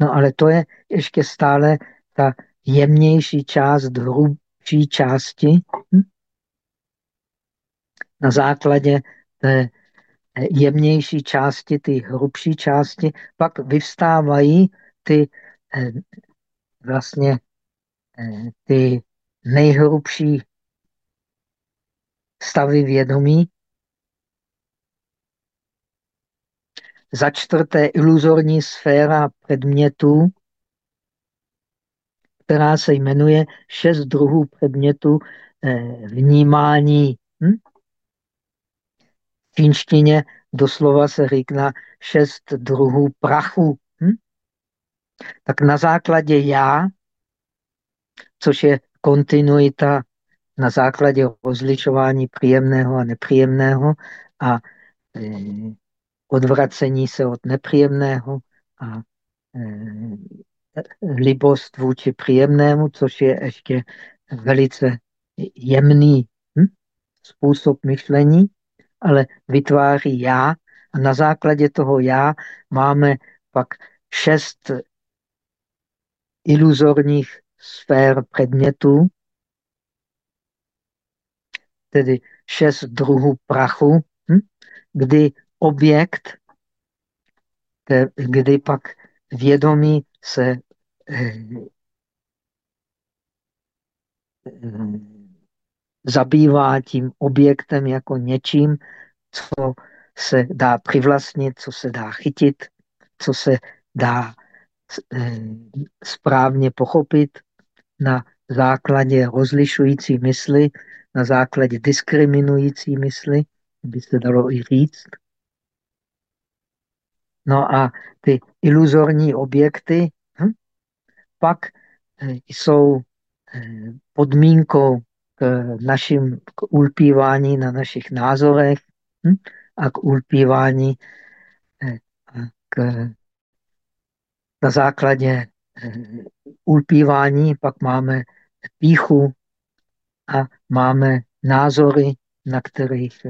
No ale to je ještě stále ta jemnější část hrubší části. Hm? Na základě té jemnější části, ty hrubší části, pak vyvstávají ty eh, vlastně eh, ty nejhrubší stavy vědomí. Za čtvrté iluzorní sféra předmětů, která se jmenuje šest druhů předmětů eh, vnímání. Hm? čínštině doslova se říká šest druhů prachu. Hm? Tak na základě já, což je kontinuita na základě rozlišování příjemného a nepříjemného a e, odvracení se od nepříjemného a e, libost vůči příjemnému, což je ještě velice jemný hm? způsob myšlení ale vytváří já a na základě toho já máme pak šest iluzorních sfér předmětů, tedy šest druhů prachu, hm? kdy objekt, kdy pak vědomí se eh, eh, zabývá tím objektem jako něčím, co se dá přivlastnit, co se dá chytit, co se dá eh, správně pochopit na základě rozlišující mysli, na základě diskriminující mysli, by se dalo i říct. No a ty iluzorní objekty hm, pak eh, jsou eh, podmínkou k našim k ulpívání na našich názorech hm, a k ulpívání eh, k, na základě ulpívání pak máme píchu a máme názory, na kterých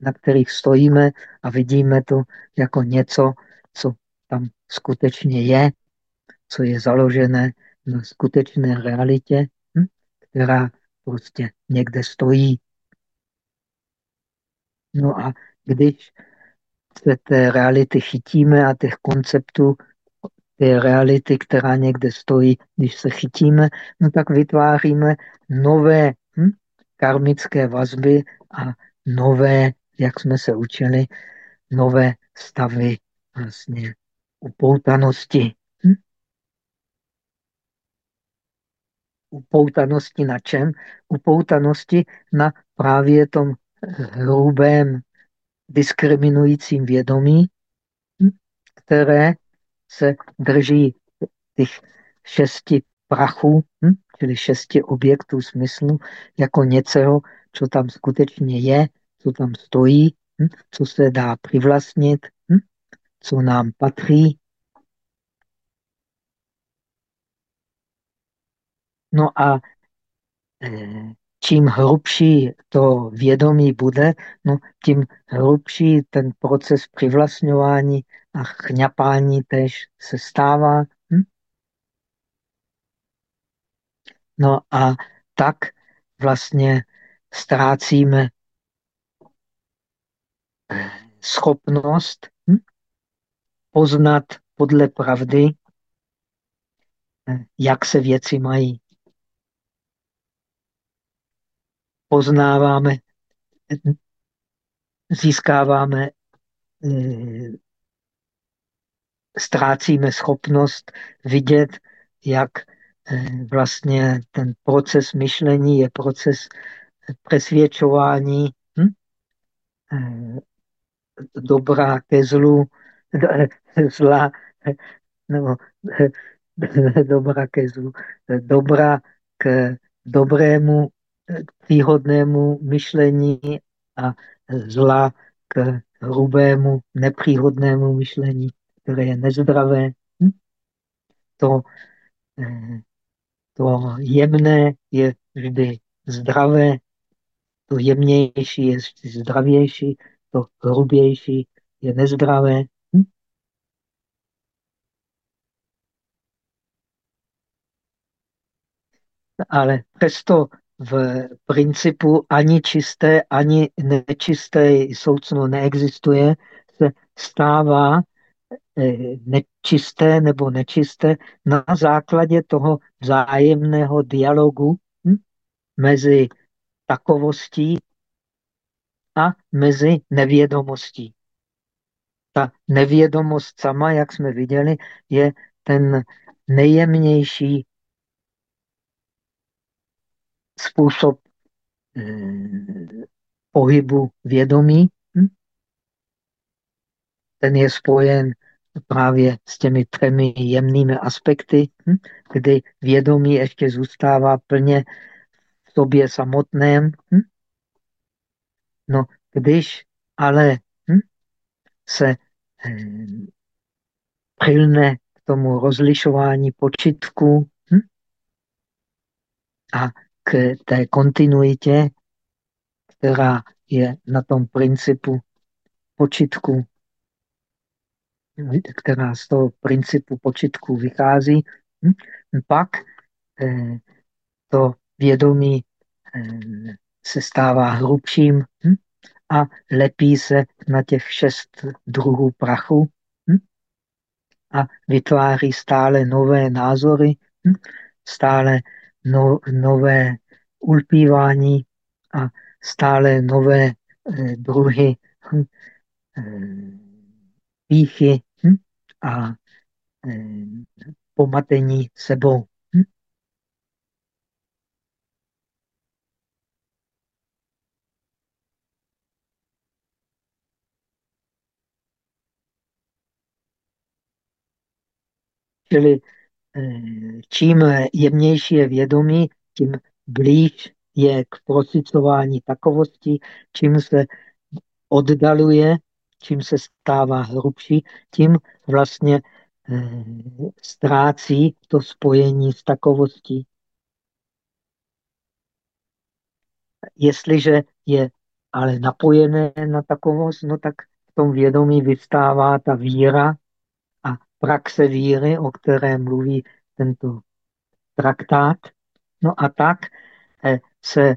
na kterých stojíme a vidíme to jako něco, co tam skutečně je, co je založené na skutečné realitě, hm? která prostě někde stojí. No a když se té reality chytíme a těch konceptů té reality, která někde stojí, když se chytíme, no tak vytváříme nové hm, karmické vazby a nové, jak jsme se učili, nové stavy vlastně upoutanosti. Hm? Upoutanosti na čem? Upoutanosti na právě tom hrubém diskriminujícím vědomí, hm? které se drží těch šesti prachů, hm? čili šesti objektů smyslu, jako něčeho, co tam skutečně je, co tam stojí, hm? co se dá přivlastnit, hm? co nám patří. No a eh, čím hrubší to vědomí bude, no, tím hrubší ten proces přivlastňování a chňapání tež se stává. Hm? No a tak vlastně ztrácíme schopnost hm? poznat podle pravdy, jak se věci mají. Poznáváme, získáváme, eh, ztrácíme schopnost vidět, jak eh, vlastně ten proces myšlení je proces přesvědčování hm? Eh, dobrá ke zlu, [LAUGHS] zla, nebo [LAUGHS] dobrá ke zlu, dobrá k dobrému, k výhodnému myšlení a zla k hrubému, nepříhodnému myšlení, které je nezdravé. Hm? To, eh, to jemné je vždy zdravé, to jemnější je zdravější, to hrubější je nezdravé. Hm? Ale přesto v principu ani čisté, ani nečisté soucno neexistuje, se stává eh, nečisté nebo nečisté na základě toho vzájemného dialogu hm? mezi takovostí a mezi nevědomostí. Ta nevědomost sama, jak jsme viděli, je ten nejjemnější způsob eh, pohybu vědomí. Hm? Ten je spojen právě s těmi třemi jemnými aspekty, hm? kdy vědomí ještě zůstává plně v sobě samotném. Hm? No, když ale hm, se hm, přilne k tomu rozlišování počitku hm, a k té kontinuitě, která je na tom principu počitku, která z toho principu počitku vychází, hm, pak eh, to vědomí eh, se stává hrubším hm? a lepí se na těch šest druhů prachu hm? a vytváří stále nové názory, hm? stále no, nové ulpívání a stále nové eh, druhy eh, píchy a pomatení sebou. Hm? Čili eh, čím jemnější je vědomí, tím blíž je k prosicování takovosti, čím se oddaluje, čím se stává hrubší, tím vlastně eh, ztrácí to spojení s takovostí. Jestliže je ale napojené na takovost, no tak v tom vědomí vystává ta víra praxe víry, o které mluví tento traktát. No a tak eh, se eh,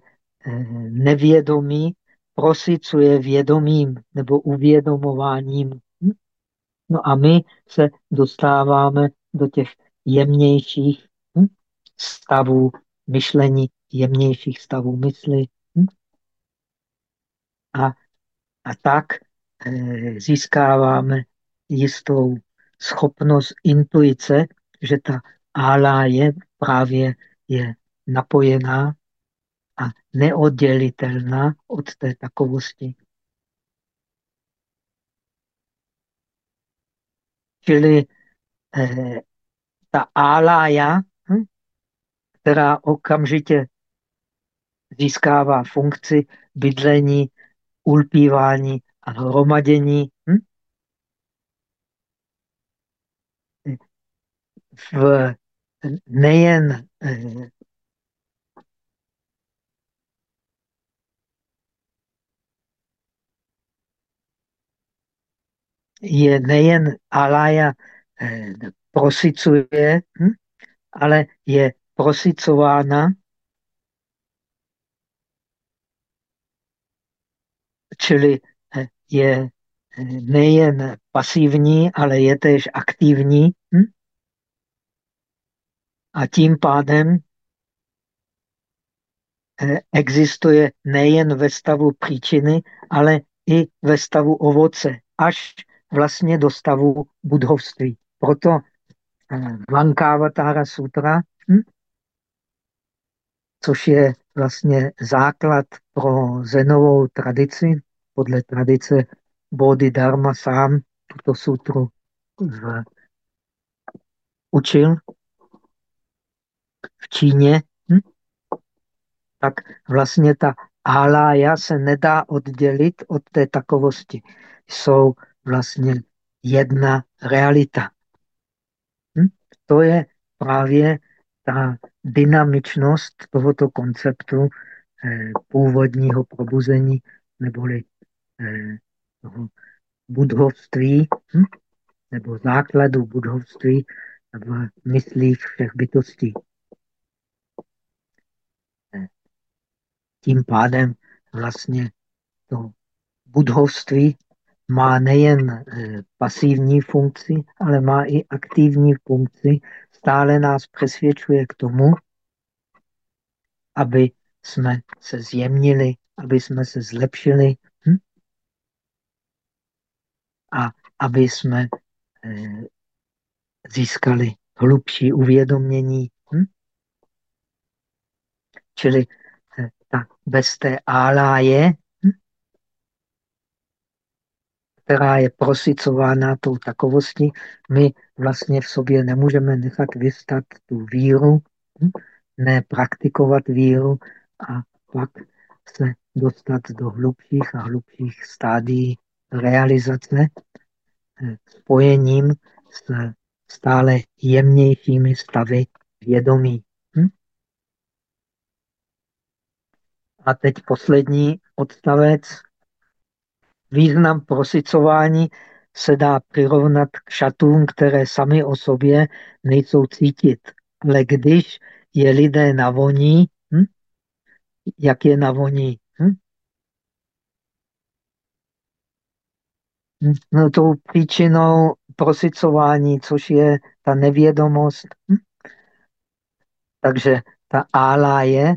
nevědomí prosicuje vědomím nebo uvědomováním. Hm? No a my se dostáváme do těch jemnějších hm? stavů myšlení, jemnějších stavů mysli. Hm? A, a tak e, získáváme jistou schopnost intuice, že ta ála je právě je napojená a neoddělitelná od té takovosti. Čili eh, ta álája, hm, která okamžitě získává funkci bydlení, ulpívání a hromadění. Hm? V nejen eh, je nejen Alaya eh, prosicuje, hm? ale je prosicována, čili eh, je nejen pasivní, ale je též aktivní. A tím pádem existuje nejen ve stavu příčiny, ale i ve stavu ovoce, až vlastně do stavu budhovství. Proto Lankavatara Sutra, hm? což je vlastně základ pro zenovou tradici, podle tradice Bodhidharma sám tuto sutru v, učil v Číně, hm? tak vlastně ta alaya se nedá oddělit od té takovosti. Jsou vlastně jedna realita. Hm? To je právě ta dynamičnost tohoto konceptu eh, původního probuzení neboli eh, toho budhovství hm? nebo základu budhovství v myslích všech bytostí. Tím pádem vlastně to budhovství má nejen eh, pasivní funkci, ale má i aktivní funkci. Stále nás přesvědčuje k tomu, aby jsme se zjemnili, aby jsme se zlepšili hm? a aby jsme eh, získali hlubší uvědomění. Hm? Čili bez té áláje která je prosicována tou takovostí, my vlastně v sobě nemůžeme nechat vystat tu víru, hm? ne praktikovat víru a pak se dostat do hlubších a hlubších stádií realizace eh, spojením s stále jemnějšími stavy vědomí. Hm? A teď poslední odstavec. Význam prosicování se dá přirovnat k šatům, které sami o sobě nejsou cítit. Ale když je lidé navoní, hm? jak je navoní? Hm? No, tou příčinou prosicování, což je ta nevědomost. Hm? Takže ta ála je,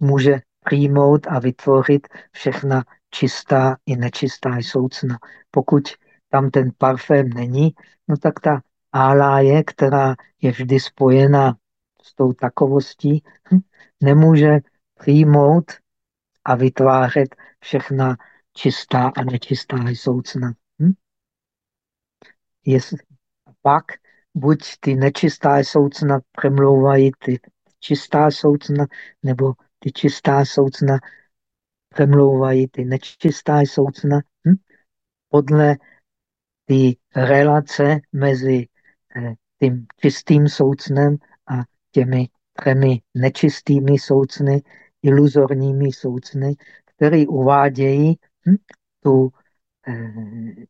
může přijmout a vytvořit všechna čistá i nečistá soucna. Pokud tam ten parfém není, no tak ta áláje, která je vždy spojena s tou takovostí, hm, nemůže přijmout a vytvářet všechna čistá a nečistá soucna. Hm? Jestli, pak buď ty nečistá soucna přemlouvají ty čistá soucna, nebo ty čistá soucna přemlouvají ty nečistá soucna. Hm? Podle ty relace mezi eh, tím čistým soucnem a těmi třemi nečistými soucny, iluzorními soucny, které uvádějí hm, tu, eh,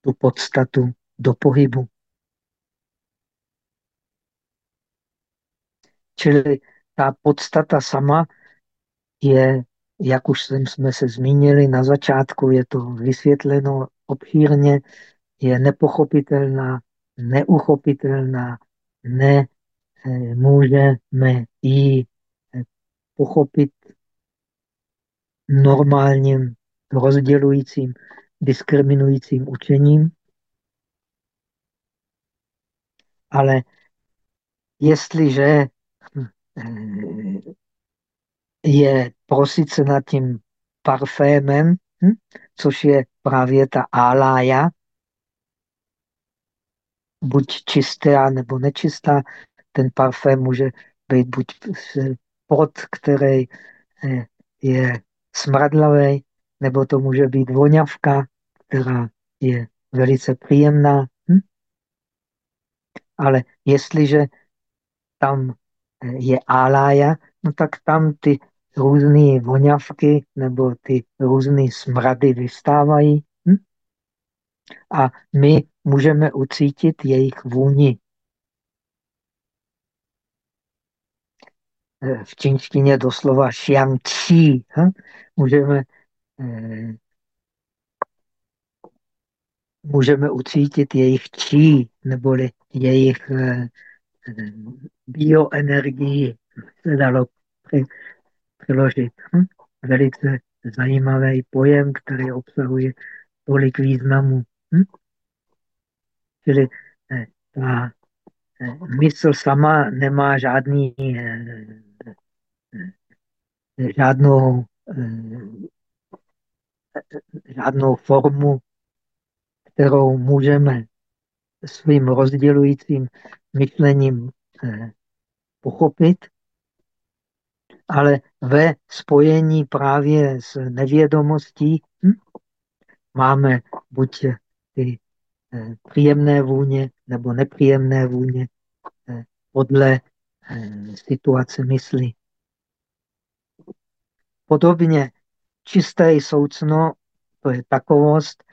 tu podstatu do pohybu. Čili ta podstata sama je, jak už jsme se zmínili na začátku, je to vysvětleno obšírně, je nepochopitelná, neuchopitelná, ne eh, můžeme ji eh, pochopit normálním rozdělujícím, diskriminujícím učením, ale jestliže je prosit se nad tím parfémem, hm? což je právě ta álája, buď čistá nebo nečistá. Ten parfém může být buď pod, který eh, je smradlavý, nebo to může být voňavka, která je velice příjemná. Hm? Ale jestliže tam eh, je álája, no tak tam ty různé voňavky nebo ty různé smrady vystávají hm? a my můžeme ucítit jejich vůni. Eh, v čínštině doslova xiang. Hm? Můžeme, eh, můžeme ucítit jejich qi, neboli jejich eh, bioenergii, se dalo přeložit. Hm? Velice zajímavý pojem, který obsahuje tolik významů. Hm? Čili eh, ta eh, mysl sama nemá žádný, eh, žádnou, žádnou formu, kterou můžeme svým rozdělujícím myšlením pochopit, ale ve spojení právě s nevědomostí hm, máme buď ty eh, příjemné vůně nebo nepříjemné vůně eh, podle eh, situace mysli. Podobně čisté soucno, to je takovost,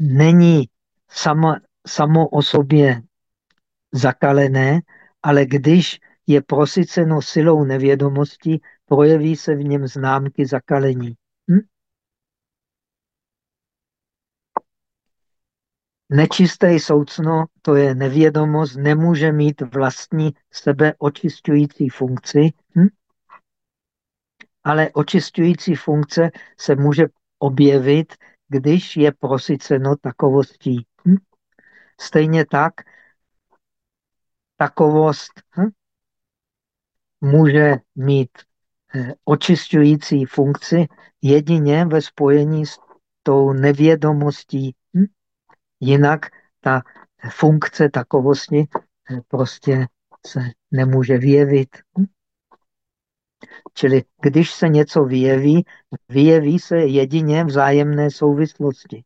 není samo, samo o sobě zakalené, ale když je prosyceno silou nevědomosti, projeví se v něm známky zakalení. Hm? Nečisté soucno, to je nevědomost, nemůže mít vlastní sebe očistující funkci, hm? ale očistující funkce se může objevit, když je prosyceno takovostí. Hm? Stejně tak takovost hm? může mít eh, očišťující funkci jedině ve spojení s tou nevědomostí. Hm? Jinak ta funkce takovosti eh, prostě se nemůže vyjevit. Hm? Čili když se něco vyjeví, vyjeví se jedině vzájemné souvislosti.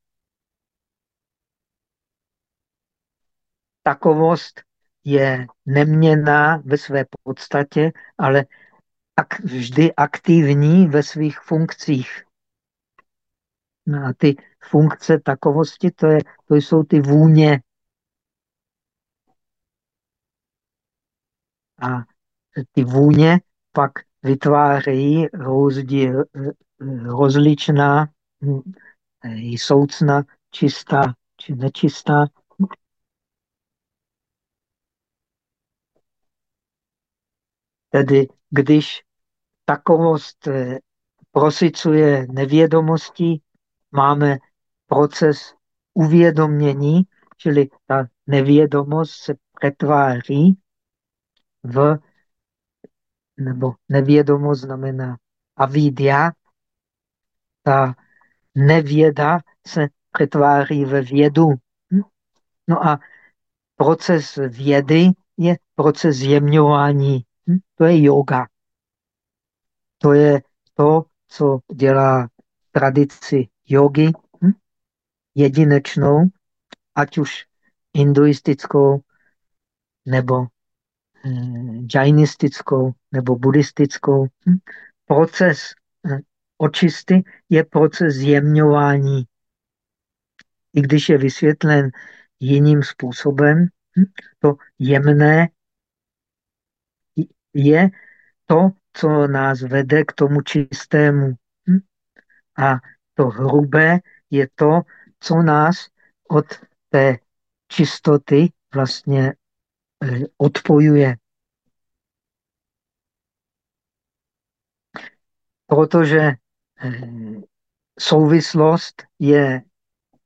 Takovost je neměná ve své podstatě, ale ak, vždy aktivní ve svých funkcích. No a ty funkce takovosti, to, je, to jsou ty vůně. A ty vůně pak vytvářejí rozdíl, rozličná, soucna, čistá či nečistá. Tedy když takovost eh, prosicuje nevědomostí, máme proces uvědomění, čili ta nevědomost se přetváří v, nebo nevědomost znamená avidia, ta nevěda se přetváří ve vědu. Hm? No a proces vědy je proces zjemňování. Hm? To je yoga. To je to, co dělá tradici jogy hm? jedinečnou, ať už hinduistickou, nebo hm, nebo buddhistickou. Hm? Proces hm, očisty je proces zjemňování. I když je vysvětlen jiným způsobem, hm? to jemné je to, co nás vede k tomu čistému. Hm? A to hrubé je to, co nás od té čistoty vlastně eh, odpojuje. Protože eh, souvislost je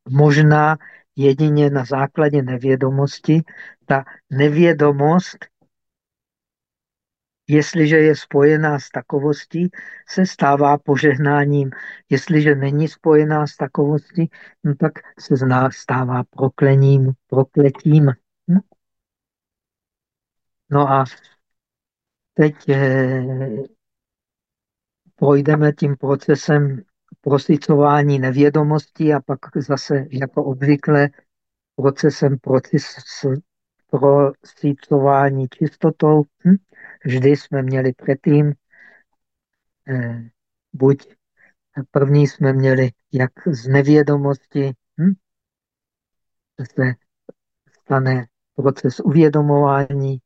možná jedině na základě nevědomosti. Ta nevědomost Jestliže je spojená s takovostí, se stává požehnáním. Jestliže není spojená s takovostí, no tak se z nás stává proklením, prokletím. Hm? No a teď eh, projdeme tím procesem prosicování nevědomostí a pak zase jako obvykle procesem proces, prosicování čistotou. Hm? Vždy jsme měli předtím, eh, buď první jsme měli, jak z nevědomosti hm, se stane proces uvědomování,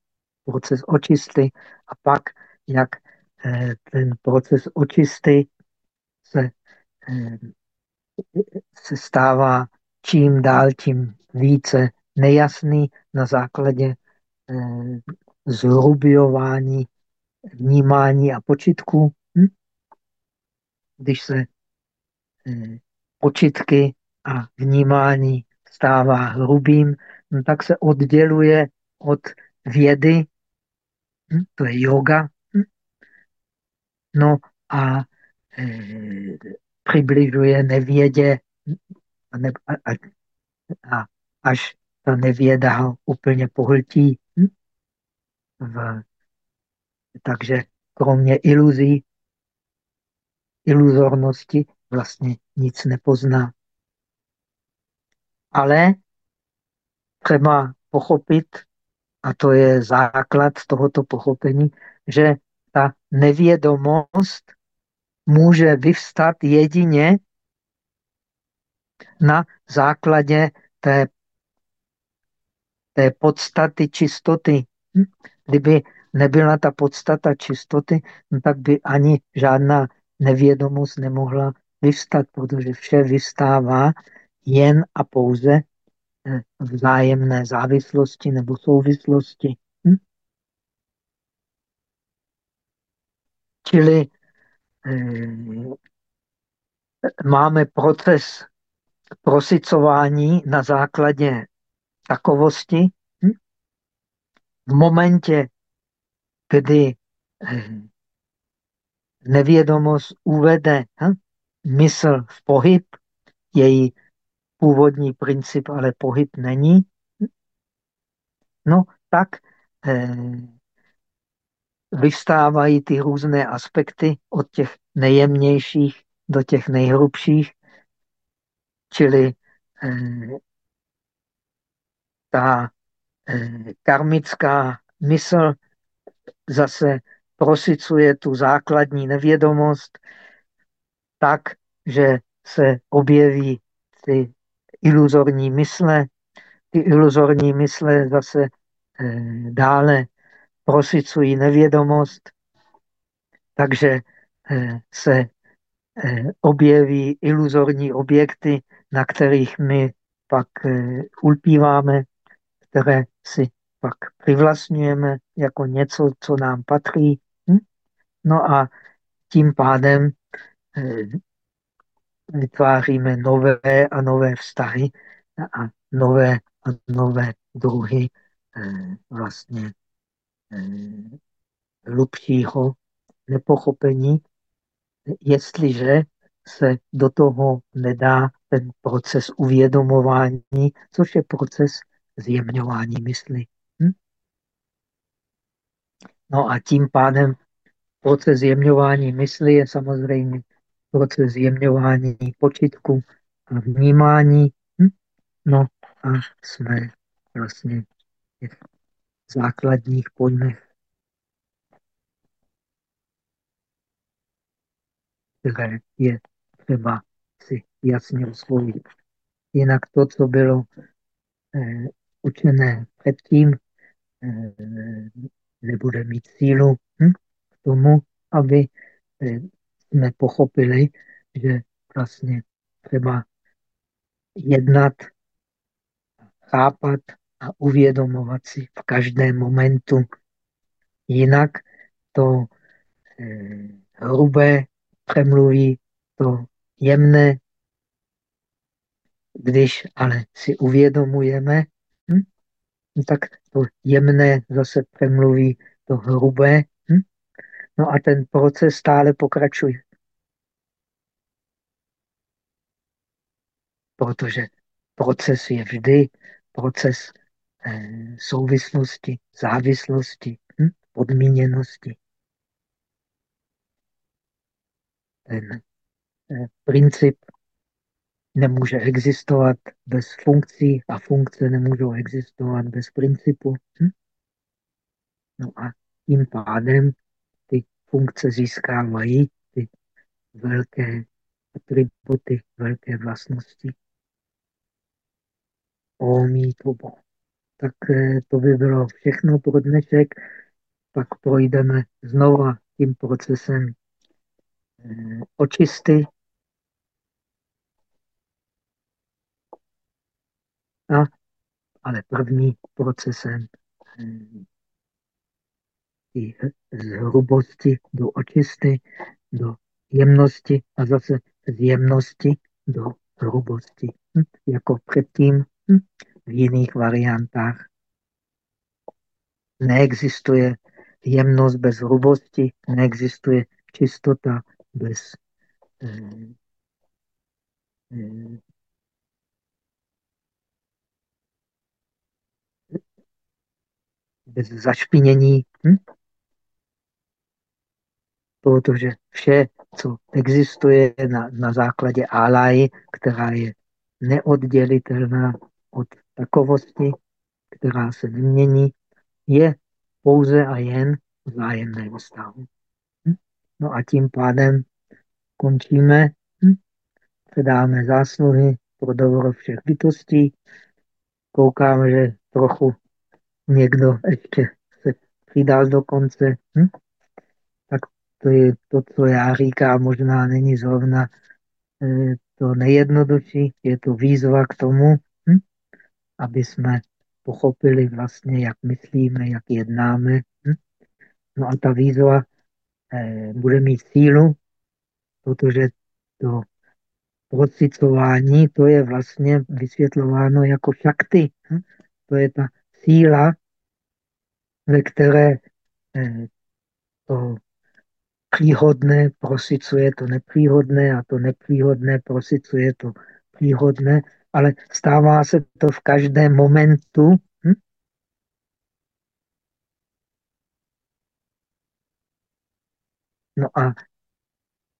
proces očisty a pak, jak eh, ten proces očisty se, eh, se stává čím dál tím více nejasný na základě eh, zhrubějování vnímání a počitku. Hm? Když se eh, počitky a vnímání stává hrubým, no tak se odděluje od vědy, hm? to je yoga, hm? no a e, přibližuje nevědě a, ne, a, a až ta nevěda ho úplně pohltí. Hm? V, takže kromě iluzí, iluzornosti vlastně nic nepozná. Ale třeba pochopit, a to je základ tohoto pochopení, že ta nevědomost může vyvstat jedině na základě té, té podstaty čistoty. Hm? Kdyby nebyla ta podstata čistoty, no tak by ani žádná nevědomost nemohla vyvstat, protože vše vystává jen a pouze eh, vzájemné závislosti nebo souvislosti. Hm? Čili eh, máme proces prosicování na základě takovosti. V momentě, kdy eh, nevědomost uvede hm, mysl v pohyb, její původní princip ale pohyb není, no tak eh, vystávají ty různé aspekty od těch nejjemnějších do těch nejhrubších, čili eh, ta karmická mysl zase prosicuje tu základní nevědomost tak, že se objeví ty iluzorní mysle. Ty iluzorní mysle zase eh, dále prosicují nevědomost, takže eh, se eh, objeví iluzorní objekty, na kterých my pak eh, ulpíváme, které si pak přivlastňujeme jako něco, co nám patří. Hm? No a tím pádem eh, vytváříme nové a nové vztahy a nové a nové druhy eh, vlastně eh, hlubšího nepochopení, jestliže se do toho nedá ten proces uvědomování, což je proces zjemňování mysli. Hm? No a tím pádem proces zjemňování mysli je samozřejmě proces zjemňování počitku a vnímání. Hm? No a jsme vlastně v základních pojmech, které je třeba si jasně osvojit. Jinak to, co bylo eh, učené předtím, eh, nebude mít sílu hm, k tomu, aby eh, jsme pochopili, že vlastně třeba jednat, chápat a uvědomovat si v každém momentu. Jinak to eh, hrubé přemluví to jemné, když ale si uvědomujeme, hm, tak to jemné zase přemluví to hrubé. Hm? No a ten proces stále pokračuje. Protože proces je vždy proces eh, souvislosti, závislosti, hm? podmíněnosti. Ten eh, princip nemůže existovat bez funkcí a funkce nemůžou existovat bez principu. Hm? No a tím pádem ty funkce získávají ty velké atributy, velké vlastnosti. Omí to Tak eh, to by bylo všechno pro dnešek. Pak projdeme znova tím procesem eh, očisty. A, ale první procesem eh, z hrubosti do očisty, do jemnosti a zase z jemnosti do hrubosti. Hm? Jako předtím hm? v jiných variantách. Neexistuje jemnost bez hrubosti, neexistuje čistota bez eh, eh, bez zašpinění. Hm? protože vše, co existuje na, na základě álaji, která je neoddělitelná od takovosti, která se nemění, je pouze a jen vzájemného stavu. Hm? No a tím pádem končíme, hm? předáme zásluhy pro dobro všech bytostí. Koukám, že trochu někdo ještě se přidal do konce. Hm? Tak to je to, co já říkám, možná není zrovna eh, to nejjednodušší, je to výzva k tomu, hm? aby jsme pochopili vlastně, jak myslíme, jak jednáme. Hm? No a ta výzva eh, bude mít sílu, protože to procicování, to je vlastně vysvětlováno jako šakty. Hm? To je ta síla, ve které eh, to příhodné prosicuje to nepříhodné a to nepříhodné prosicuje to příhodné, ale stává se to v každém momentu. Hm? No a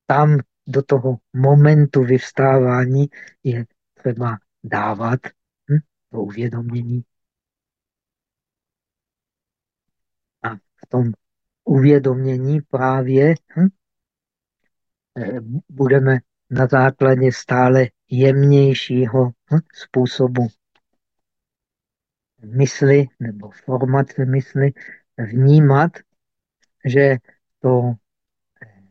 tam do toho momentu vyvstávání je třeba dávat hm? to uvědomění. A v tom uvědomění právě hm, eh, budeme na základě stále jemnějšího hm, způsobu mysli nebo formace mysli vnímat, že to eh,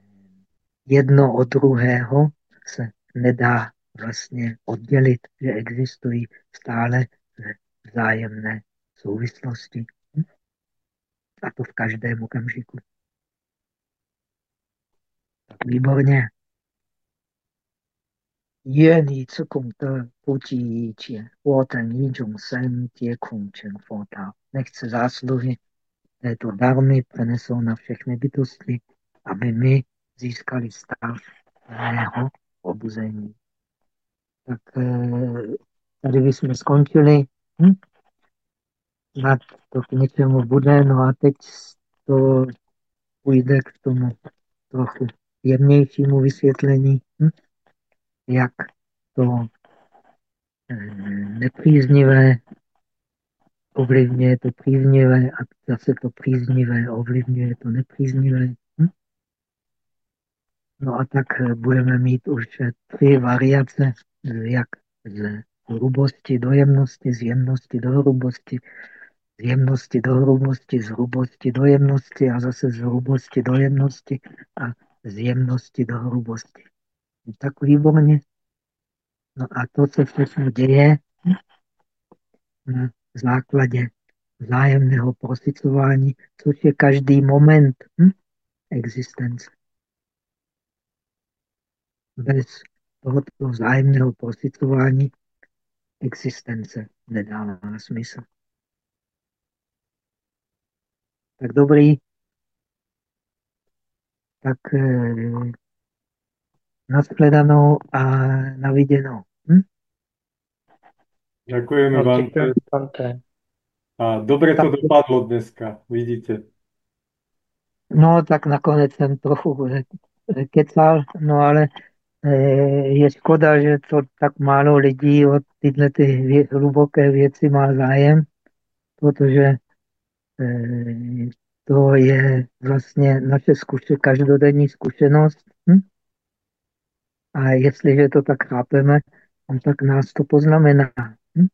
jedno od druhého se nedá vlastně oddělit, že existují stále vzájemné souvislosti. A to v každém okamžiku. Výborně. Jen něco co to de, bu ji ten yi sen, tě kung chen fo. Nechce zásluhy této darmy přenesou na všechny bytosti, aby my získali stav plného obuzení. Tak eh, tady bychom skončili. Hm? Snad to k něčemu bude. No a teď to půjde k tomu trochu jemnějšímu vysvětlení, hm? jak to eh, nepříznivé ovlivňuje to příznivé a zase to příznivé ovlivňuje to nepříznivé. Hm? No a tak budeme mít už tři variace, jak z hrubosti do jemnosti, z jemnosti do hrubosti, jemnosti do hrubosti, z hrubosti do jemnosti a zase z hrubosti do jemnosti a z jemnosti do hrubosti. Tak výborně. No a to, co všechno děje na základě vzájemného prosicování, což je každý moment hm, existence. Bez tohoto vzájemného prosicování existence nedává smysl. Tak dobrý. Tak eh, nashledanou a naviděnou. Hm? Ďakujeme vám. A dobre to dopadlo dneska, vidíte. No, tak nakonec jsem trochu eh, kecal, no ale eh, je škoda, že to tak málo lidí od tyhle ty hluboké věci má zájem, protože to je vlastně naše zkuše, každodenní zkušenost. Hm? A jestliže to tak chápeme, no tak nás to poznamená. Hm?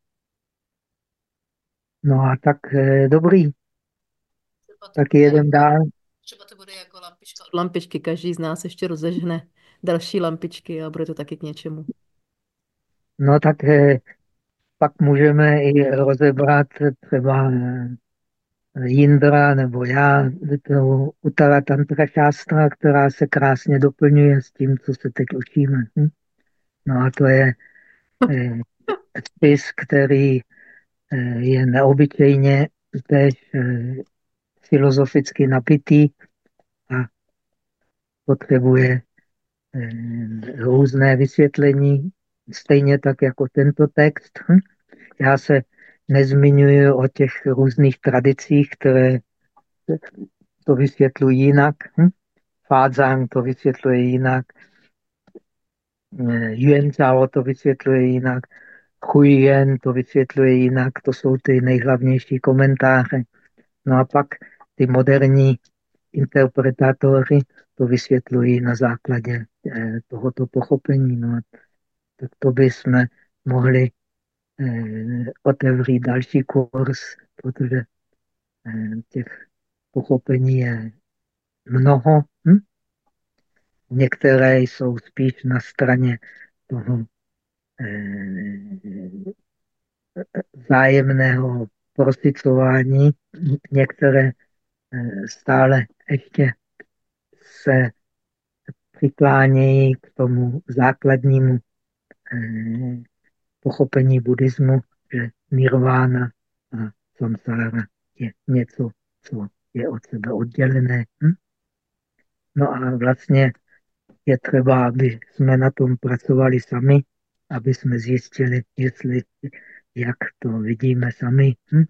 No a tak eh, dobrý. Tak jeden dál. Třeba to bude jako lampička od lampičky. Každý z nás ještě rozežne další lampičky a bude to taky k něčemu. No tak eh, pak můžeme i rozebrat třeba Jindra nebo já, to Uttara Tantra Šástra, která se krásně doplňuje s tím, co se teď učíme. Hm? No a to je eh, spis, který eh, je neobyčejně tež eh, filozoficky napitý a potřebuje eh, různé vysvětlení, stejně tak jako tento text. Hm? Já se nezmiňuji o těch různých tradicích, které to vysvětlují jinak. Hm? To vysvětluje jinak. Eh, Yuan Zhao to vysvětluje jinak. Huyen to vysvětluje jinak. To jsou ty nejhlavnější komentáře. No a pak ty moderní interpretátory to vysvětlují na základě eh, tohoto pochopení. No a tak to bychom mohli Eh, otevřít další kurz, protože eh, těch pochopení je mnoho. Hm? Některé jsou spíš na straně toho eh, zájemného prosicování, některé stále ještě se přiklánějí k tomu základnímu pochopení buddhismu, že nirvána a samsára je něco, co je od sebe oddělené. Hm? No a vlastně je třeba, aby jsme na tom pracovali sami, aby jsme zjistili, jestli, jak to vidíme sami. Hm?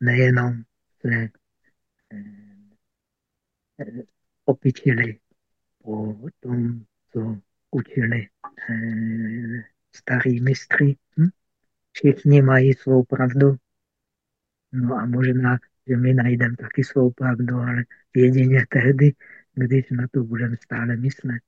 Nejenom se eh, opičili po tom, co učili eh, starý mistry. Hm? Všichni mají svou pravdu. No a možná, že my najdeme taky svou pravdu, ale jedině tehdy, když na to budeme stále myslet.